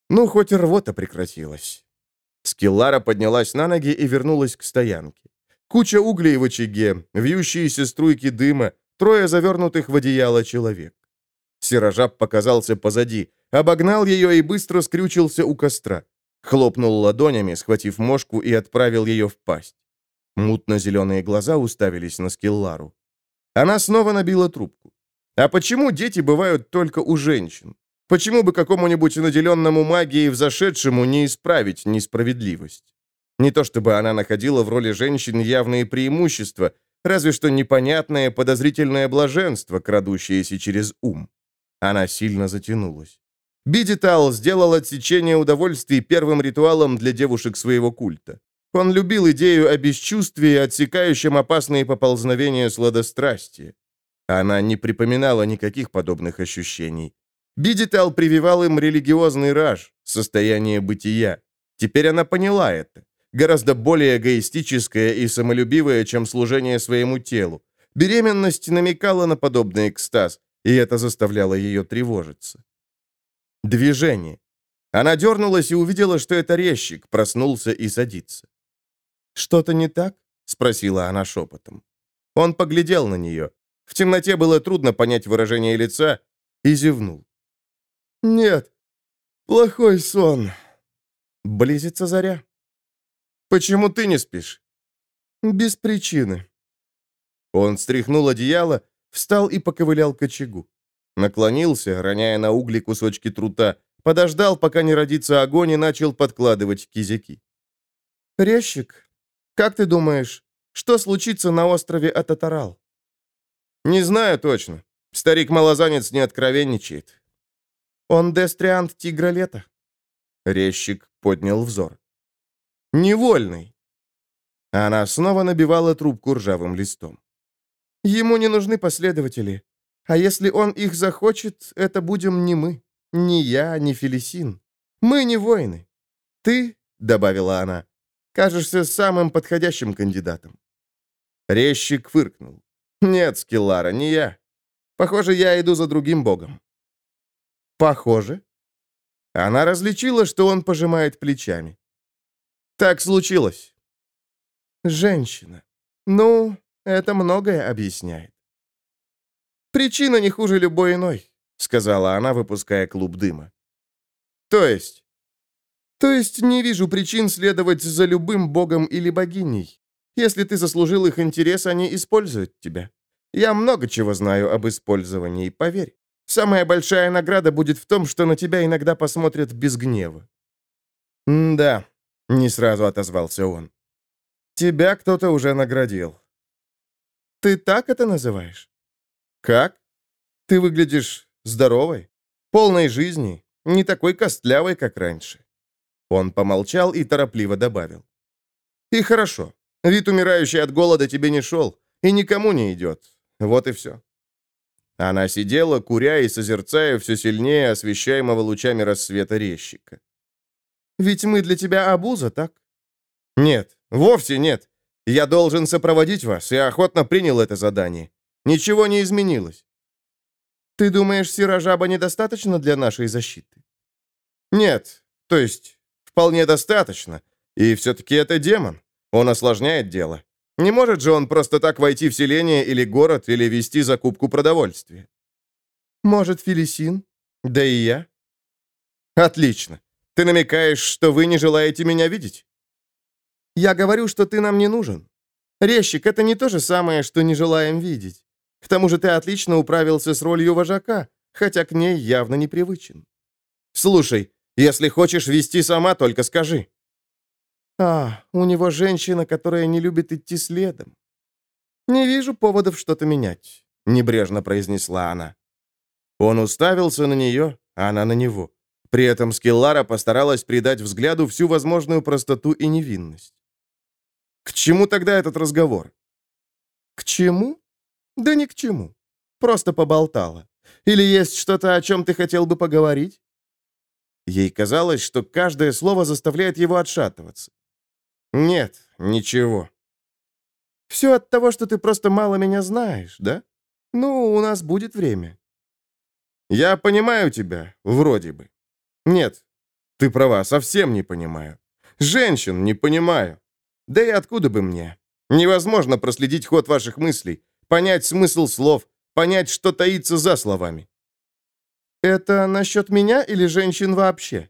Ну, хоть рвота прекратилась. Скиллара поднялась на ноги и вернулась к стоянке. Куча углей в очаге, вьющиеся струйки дыма, трое завернутых в одеяло человек. Серожаб показался позади, обогнал ее и быстро скрючился у костра. Хлопнул ладонями, схватив мошку и отправил ее в пасть. Мутно-зеленые глаза уставились на Скиллару. Она снова набила трубку. А почему дети бывают только у женщин? Почему бы какому-нибудь наделенному магией взошедшему не исправить несправедливость? Не то чтобы она находила в роли женщин явные преимущества, разве что непонятное подозрительное блаженство, крадущееся через ум. Она сильно затянулась. Бидитал сделал отсечение удовольствий первым ритуалом для девушек своего культа. Он любил идею о бесчувствии, отсекающем опасные поползновения сладострастия. Она не припоминала никаких подобных ощущений. Бидитал прививал им религиозный раж, состояние бытия. Теперь она поняла это. Гораздо более эгоистическое и самолюбивое, чем служение своему телу. Беременность намекала на подобный экстаз, и это заставляло ее тревожиться. Движение. Она дернулась и увидела, что это резчик, проснулся и садится. «Что-то не так?» — спросила она шепотом. Он поглядел на нее. В темноте было трудно понять выражение лица и зевнул. «Нет, плохой сон. Близится заря. Почему ты не спишь?» «Без причины». Он стряхнул одеяло, встал и поковылял к очагу. Наклонился, роняя на угли кусочки трута, подождал, пока не родится огонь, и начал подкладывать кизяки. «Резчик, как ты думаешь, что случится на острове Ататарал?» «Не знаю точно. Старик-малозанец не откровенничает». «Он дестриант тигра лета?» Резчик поднял взор. «Невольный». Она снова набивала трубку ржавым листом. «Ему не нужны последователи. А если он их захочет, это будем не мы, не я, не Фелисин. Мы не воины. Ты, — добавила она, — кажешься самым подходящим кандидатом. Резчик фыркнул. «Нет, Скиллара, не я. Похоже, я иду за другим богом». «Похоже?» Она различила, что он пожимает плечами. «Так случилось». «Женщина. Ну, это многое объясняет». Причина не хуже любой иной. сказала она, выпуская клуб дыма. То есть? То есть не вижу причин следовать за любым богом или богиней. Если ты заслужил их интерес, они используют тебя. Я много чего знаю об использовании, поверь. Самая большая награда будет в том, что на тебя иногда посмотрят без гнева». «Да», — не сразу отозвался он. «Тебя кто-то уже наградил». «Ты так это называешь?» «Как? Ты выглядишь здоровой, полной жизни, не такой костлявой, как раньше». Он помолчал и торопливо добавил. «И хорошо. Вид умирающий от голода тебе не шел, и никому не идет. Вот и все». Она сидела, куря и созерцая все сильнее освещаемого лучами рассвета резчика. «Ведь мы для тебя обуза, так?» «Нет, вовсе нет. Я должен сопроводить вас, и охотно принял это задание. Ничего не изменилось». «Ты думаешь, Сирожаба недостаточно для нашей защиты?» «Нет, то есть вполне достаточно. И все-таки это демон. Он осложняет дело. Не может же он просто так войти в селение или город, или вести закупку продовольствия? Может, Фелисин? Да и я. Отлично. Ты намекаешь, что вы не желаете меня видеть? Я говорю, что ты нам не нужен. Резчик, это не то же самое, что не желаем видеть. К тому же ты отлично управился с ролью вожака, хотя к ней явно непривычен. Слушай, если хочешь вести сама, только скажи. А, у него женщина, которая не любит идти следом. Не вижу поводов что-то менять, небрежно произнесла она. Он уставился на нее, а она на него. При этом Скеллара постаралась придать взгляду всю возможную простоту и невинность. К чему тогда этот разговор? К чему? Да ни к чему. Просто поболтала. Или есть что-то, о чем ты хотел бы поговорить? Ей казалось, что каждое слово заставляет его отшатываться. «Нет, ничего». «Все от того, что ты просто мало меня знаешь, да? Ну, у нас будет время». «Я понимаю тебя, вроде бы». «Нет, ты права, совсем не понимаю. Женщин не понимаю. Да и откуда бы мне? Невозможно проследить ход ваших мыслей, понять смысл слов, понять, что таится за словами». «Это насчет меня или женщин вообще?»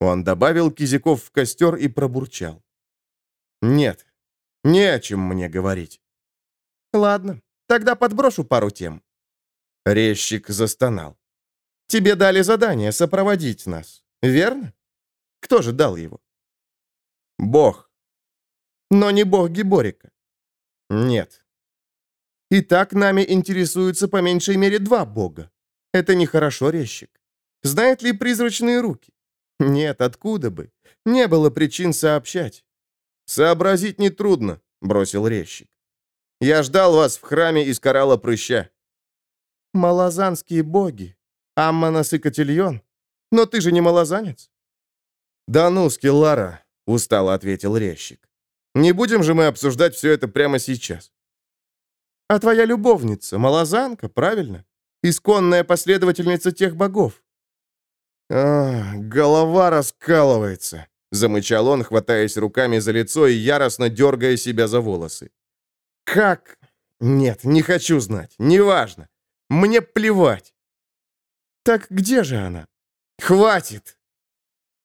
Он добавил кизиков в костер и пробурчал. «Нет, не о чем мне говорить». «Ладно, тогда подброшу пару тем». Резчик застонал. «Тебе дали задание сопроводить нас, верно? Кто же дал его?» «Бог». «Но не бог Гиборика». «Нет». «Итак, нами интересуются по меньшей мере два бога. Это нехорошо, резчик. Знает ли призрачные руки? Нет, откуда бы? Не было причин сообщать. «Сообразить нетрудно», — бросил резчик. «Я ждал вас в храме из коралла прыща». «Малозанские боги. Амманос и Котильон. Но ты же не малозанец?» «Да ну, Скеллара», — устало ответил резчик. «Не будем же мы обсуждать все это прямо сейчас». «А твоя любовница, малозанка, правильно? Исконная последовательница тех богов». «А, голова раскалывается», Замычал он, хватаясь руками за лицо и яростно дергая себя за волосы. «Как? Нет, не хочу знать. Неважно. Мне плевать». «Так где же она?» «Хватит!»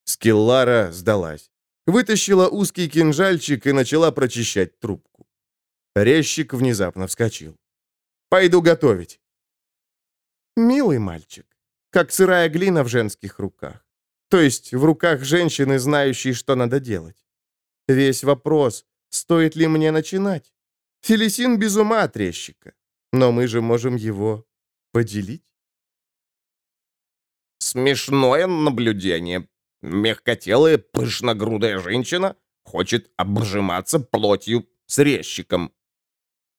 Скиллара сдалась. Вытащила узкий кинжальчик и начала прочищать трубку. Резчик внезапно вскочил. «Пойду готовить». «Милый мальчик, как сырая глина в женских руках. То есть в руках женщины, знающей, что надо делать. Весь вопрос, стоит ли мне начинать? Фелисин без ума от резчика. Но мы же можем его поделить. Смешное наблюдение. Мягкотелая, пышногрудая женщина хочет обжиматься плотью с резчиком.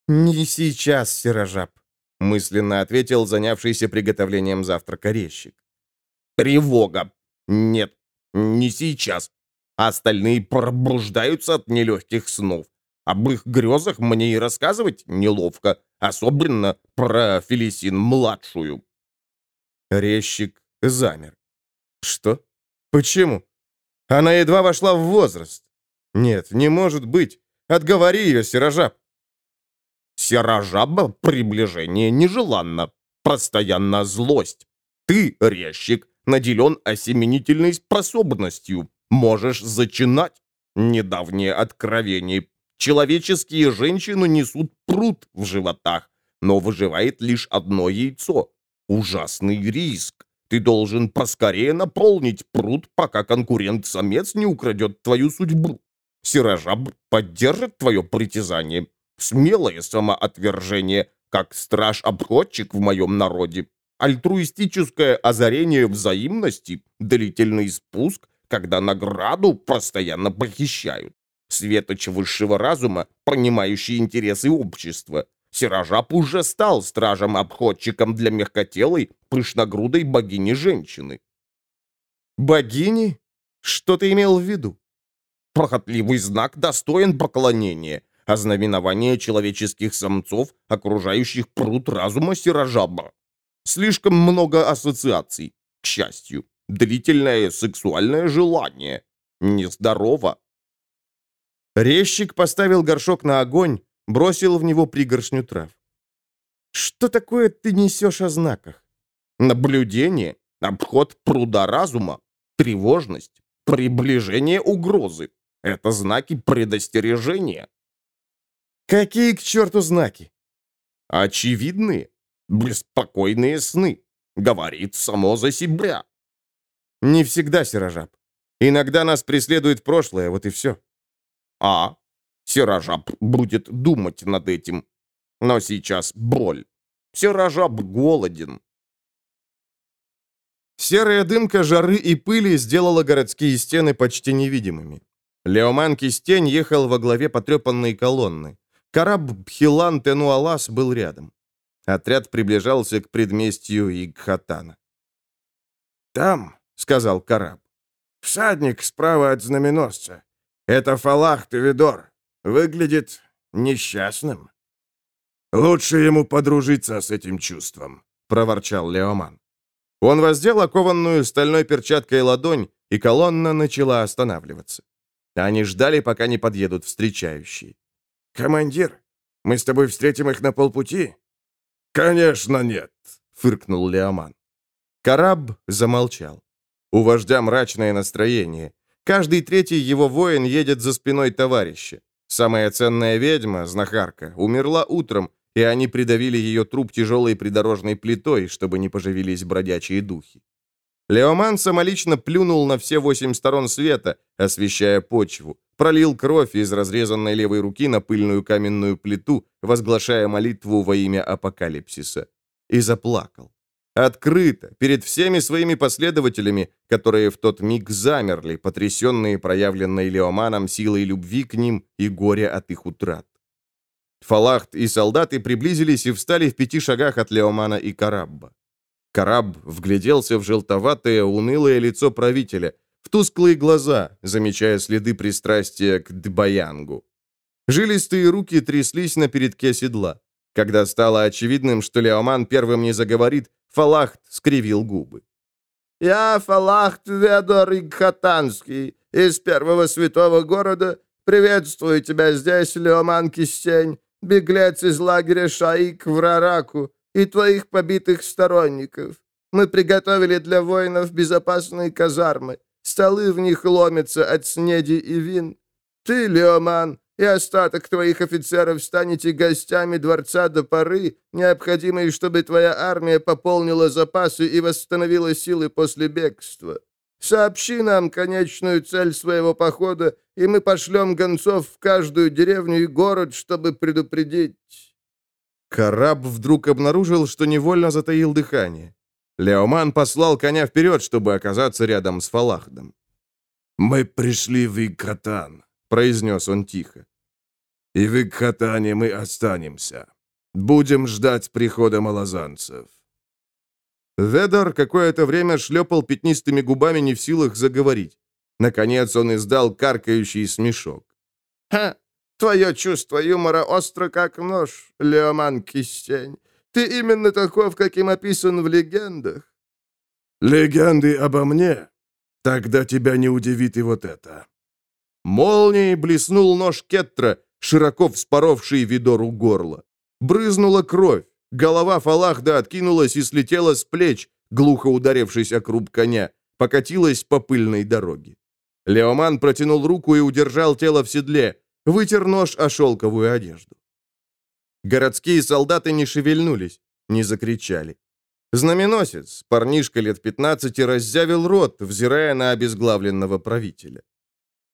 «Не сейчас, Сирожаб», — мысленно ответил занявшийся приготовлением завтрака резчик. «Тревога. Нет, не сейчас. Остальные пробуждаются от нелегких снов. Об их грезах мне и рассказывать неловко, особенно про Фелисин-младшую. Резчик замер. Что? Почему? Она едва вошла в возраст. Нет, не может быть. Отговори ее, Серожаб. Серожаба приближение нежеланно. постоянно злость. Ты, резчик, наделен осеменительной способностью. Можешь зачинать. Недавнее откровение. Человеческие женщины несут пруд в животах, но выживает лишь одно яйцо. Ужасный риск. Ты должен поскорее наполнить пруд, пока конкурент-самец не украдет твою судьбу. Сирожаб поддержит твое притязание. Смелое самоотвержение, как страж-обходчик в моем народе. Альтруистическое озарение взаимности, длительный спуск, когда награду постоянно похищают. Светоч высшего разума, понимающий интересы общества. Сиражап уже стал стражем-обходчиком для мягкотелой, пышногрудой богини-женщины. Богини? Что ты имел в виду? Похотливый знак достоин поклонения, ознаменование человеческих самцов, окружающих пруд разума Сиражаба. Слишком много ассоциаций, к счастью. Длительное сексуальное желание. Нездорово. Резчик поставил горшок на огонь, бросил в него пригоршню трав. «Что такое ты несешь о знаках?» «Наблюдение, обход пруда разума, тревожность, приближение угрозы. Это знаки предостережения». «Какие к черту знаки?» «Очевидные, беспокойные сны. Говорит само за себя». «Не всегда, Сирожаб. Иногда нас преследует прошлое, вот и все». «А, Сиражаб будет думать над этим. Но сейчас боль. Сиражаб голоден. Серая дымка жары и пыли сделала городские стены почти невидимыми. Леоман Кистень ехал во главе потрепанной колонны. Караб Бхилан Тенуалас был рядом. Отряд приближался к предместью Игхатана. «Там», — сказал Караб, — «всадник справа от знаменосца. Это Фалах Тевидор. Выглядит несчастным. Лучше ему подружиться с этим чувством, проворчал Леоман. Он воздел окованную стальной перчаткой ладонь, и колонна начала останавливаться. Они ждали, пока не подъедут встречающие. «Командир, мы с тобой встретим их на полпути?» «Конечно нет», — фыркнул Леоман. Караб замолчал. У вождя мрачное настроение. Каждый третий его воин едет за спиной товарища. Самая ценная ведьма, знахарка, умерла утром, и они придавили ее труп тяжелой придорожной плитой, чтобы не поживились бродячие духи. Леоман самолично плюнул на все восемь сторон света, освещая почву, пролил кровь из разрезанной левой руки на пыльную каменную плиту, возглашая молитву во имя апокалипсиса, и заплакал. Открыто, перед всеми своими последователями, которые в тот миг замерли, потрясенные проявленной Леоманом силой любви к ним и горя от их утрат. Фалахт и солдаты приблизились и встали в пяти шагах от Леомана и Карабба. Караб вгляделся в желтоватое, унылое лицо правителя, в тусклые глаза, замечая следы пристрастия к Дбаянгу. Жилистые руки тряслись на передке седла. Когда стало очевидным, что Леоман первым не заговорит, Фалахт скривил губы. «Я Фалахт Ведор Игхатанский из первого святого города. Приветствую тебя здесь, Леоман Кистень, беглец из лагеря Шаик в Рараку и твоих побитых сторонников. Мы приготовили для воинов безопасные казармы. Столы в них ломятся от снеди и вин. Ты, Леоман, и остаток твоих офицеров станете гостями дворца до поры, необходимой, чтобы твоя армия пополнила запасы и восстановила силы после бегства. Сообщи нам конечную цель своего похода, и мы пошлем гонцов в каждую деревню и город, чтобы предупредить». Караб вдруг обнаружил, что невольно затаил дыхание. Леоман послал коня вперед, чтобы оказаться рядом с Фалахдом. «Мы пришли в Икатан», произнес он тихо. «И в Икхатане мы останемся. Будем ждать прихода малозанцев». Ведор какое-то время шлепал пятнистыми губами, не в силах заговорить. Наконец он издал каркающий смешок. «Ха! Твое чувство юмора остро, как нож, Леоман Кистень. Ты именно таков, каким описан в легендах». «Легенды обо мне? Тогда тебя не удивит и вот это». Молнией блеснул нож Кеттра, широко вспоровший Видору горло. Брызнула кровь. Голова Фалахда откинулась и слетела с плеч, глухо ударившись о круп коня, покатилась по пыльной дороге. Леоман протянул руку и удержал тело в седле, вытер нож о шелковую одежду. Городские солдаты не шевельнулись, не закричали. Знаменосец, парнишка лет 15, раззявил рот, взирая на обезглавленного правителя.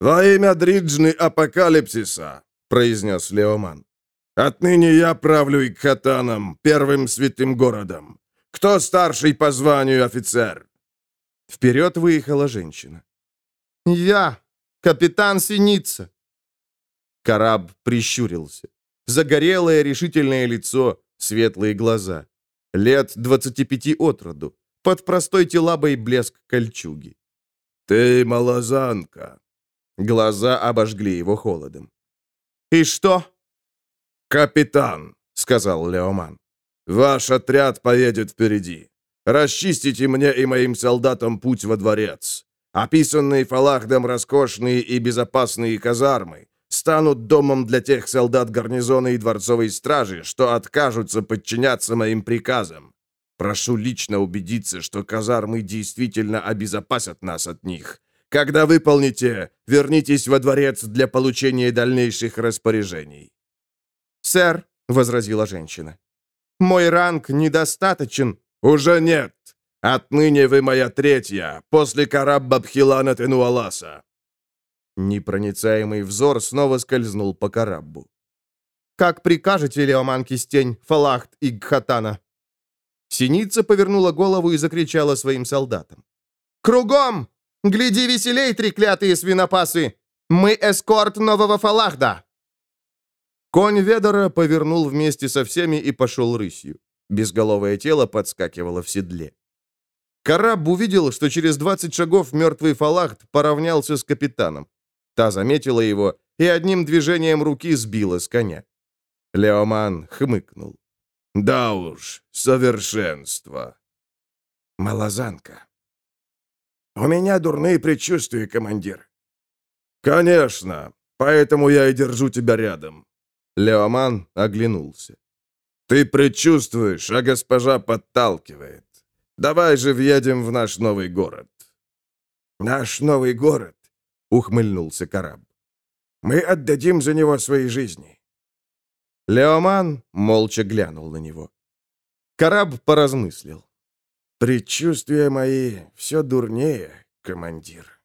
«Во имя Дриджны Апокалипсиса», — произнес Леоман. «Отныне я правлю Икхатаном, первым святым городом. Кто старший по званию офицер?» Вперед выехала женщина. «Я, капитан Синица». Караб прищурился. Загорелое решительное лицо, светлые глаза. Лет 25 от роду. Под простой телабой блеск кольчуги. «Ты малозанка». Глаза обожгли его холодом. «И что?» «Капитан», — сказал Леоман. «Ваш отряд поедет впереди. Расчистите мне и моим солдатам путь во дворец. Описанные Фалахдом роскошные и безопасные казармы станут домом для тех солдат гарнизона и дворцовой стражи, что откажутся подчиняться моим приказам. Прошу лично убедиться, что казармы действительно обезопасят нас от них. Когда выполните, вернитесь во дворец для получения дальнейших распоряжений». «Сэр», — возразила женщина, — «мой ранг недостаточен». «Уже нет. Отныне вы моя третья, после Карабба Бхилана Тенуаласа. Непроницаемый взор снова скользнул по Караббу. «Как прикажете, Леоман Кистень, Фалахт и Гхатана?» Синица повернула голову и закричала своим солдатам. «Кругом! Гляди веселей, треклятые свинопасы! Мы эскорт нового Фалахда!» Конь Ведора повернул вместе со всеми и пошел рысью. Безголовое тело подскакивало в седле. Караб увидел, что через 20 шагов мертвый Фалахт поравнялся с капитаном. Та заметила его и одним движением руки сбила с коня. Леоман хмыкнул. «Да уж, совершенство!» «Малозанка». «У меня дурные предчувствия, командир». «Конечно, поэтому я и держу тебя рядом». Леоман оглянулся. «Ты предчувствуешь, а госпожа подталкивает. Давай же въедем в наш новый город». «Наш новый город? — ухмыльнулся Караб. «Мы отдадим за него свои жизни». Леоман молча глянул на него. Караб поразмыслил. «Предчувствия мои все дурнее, командир».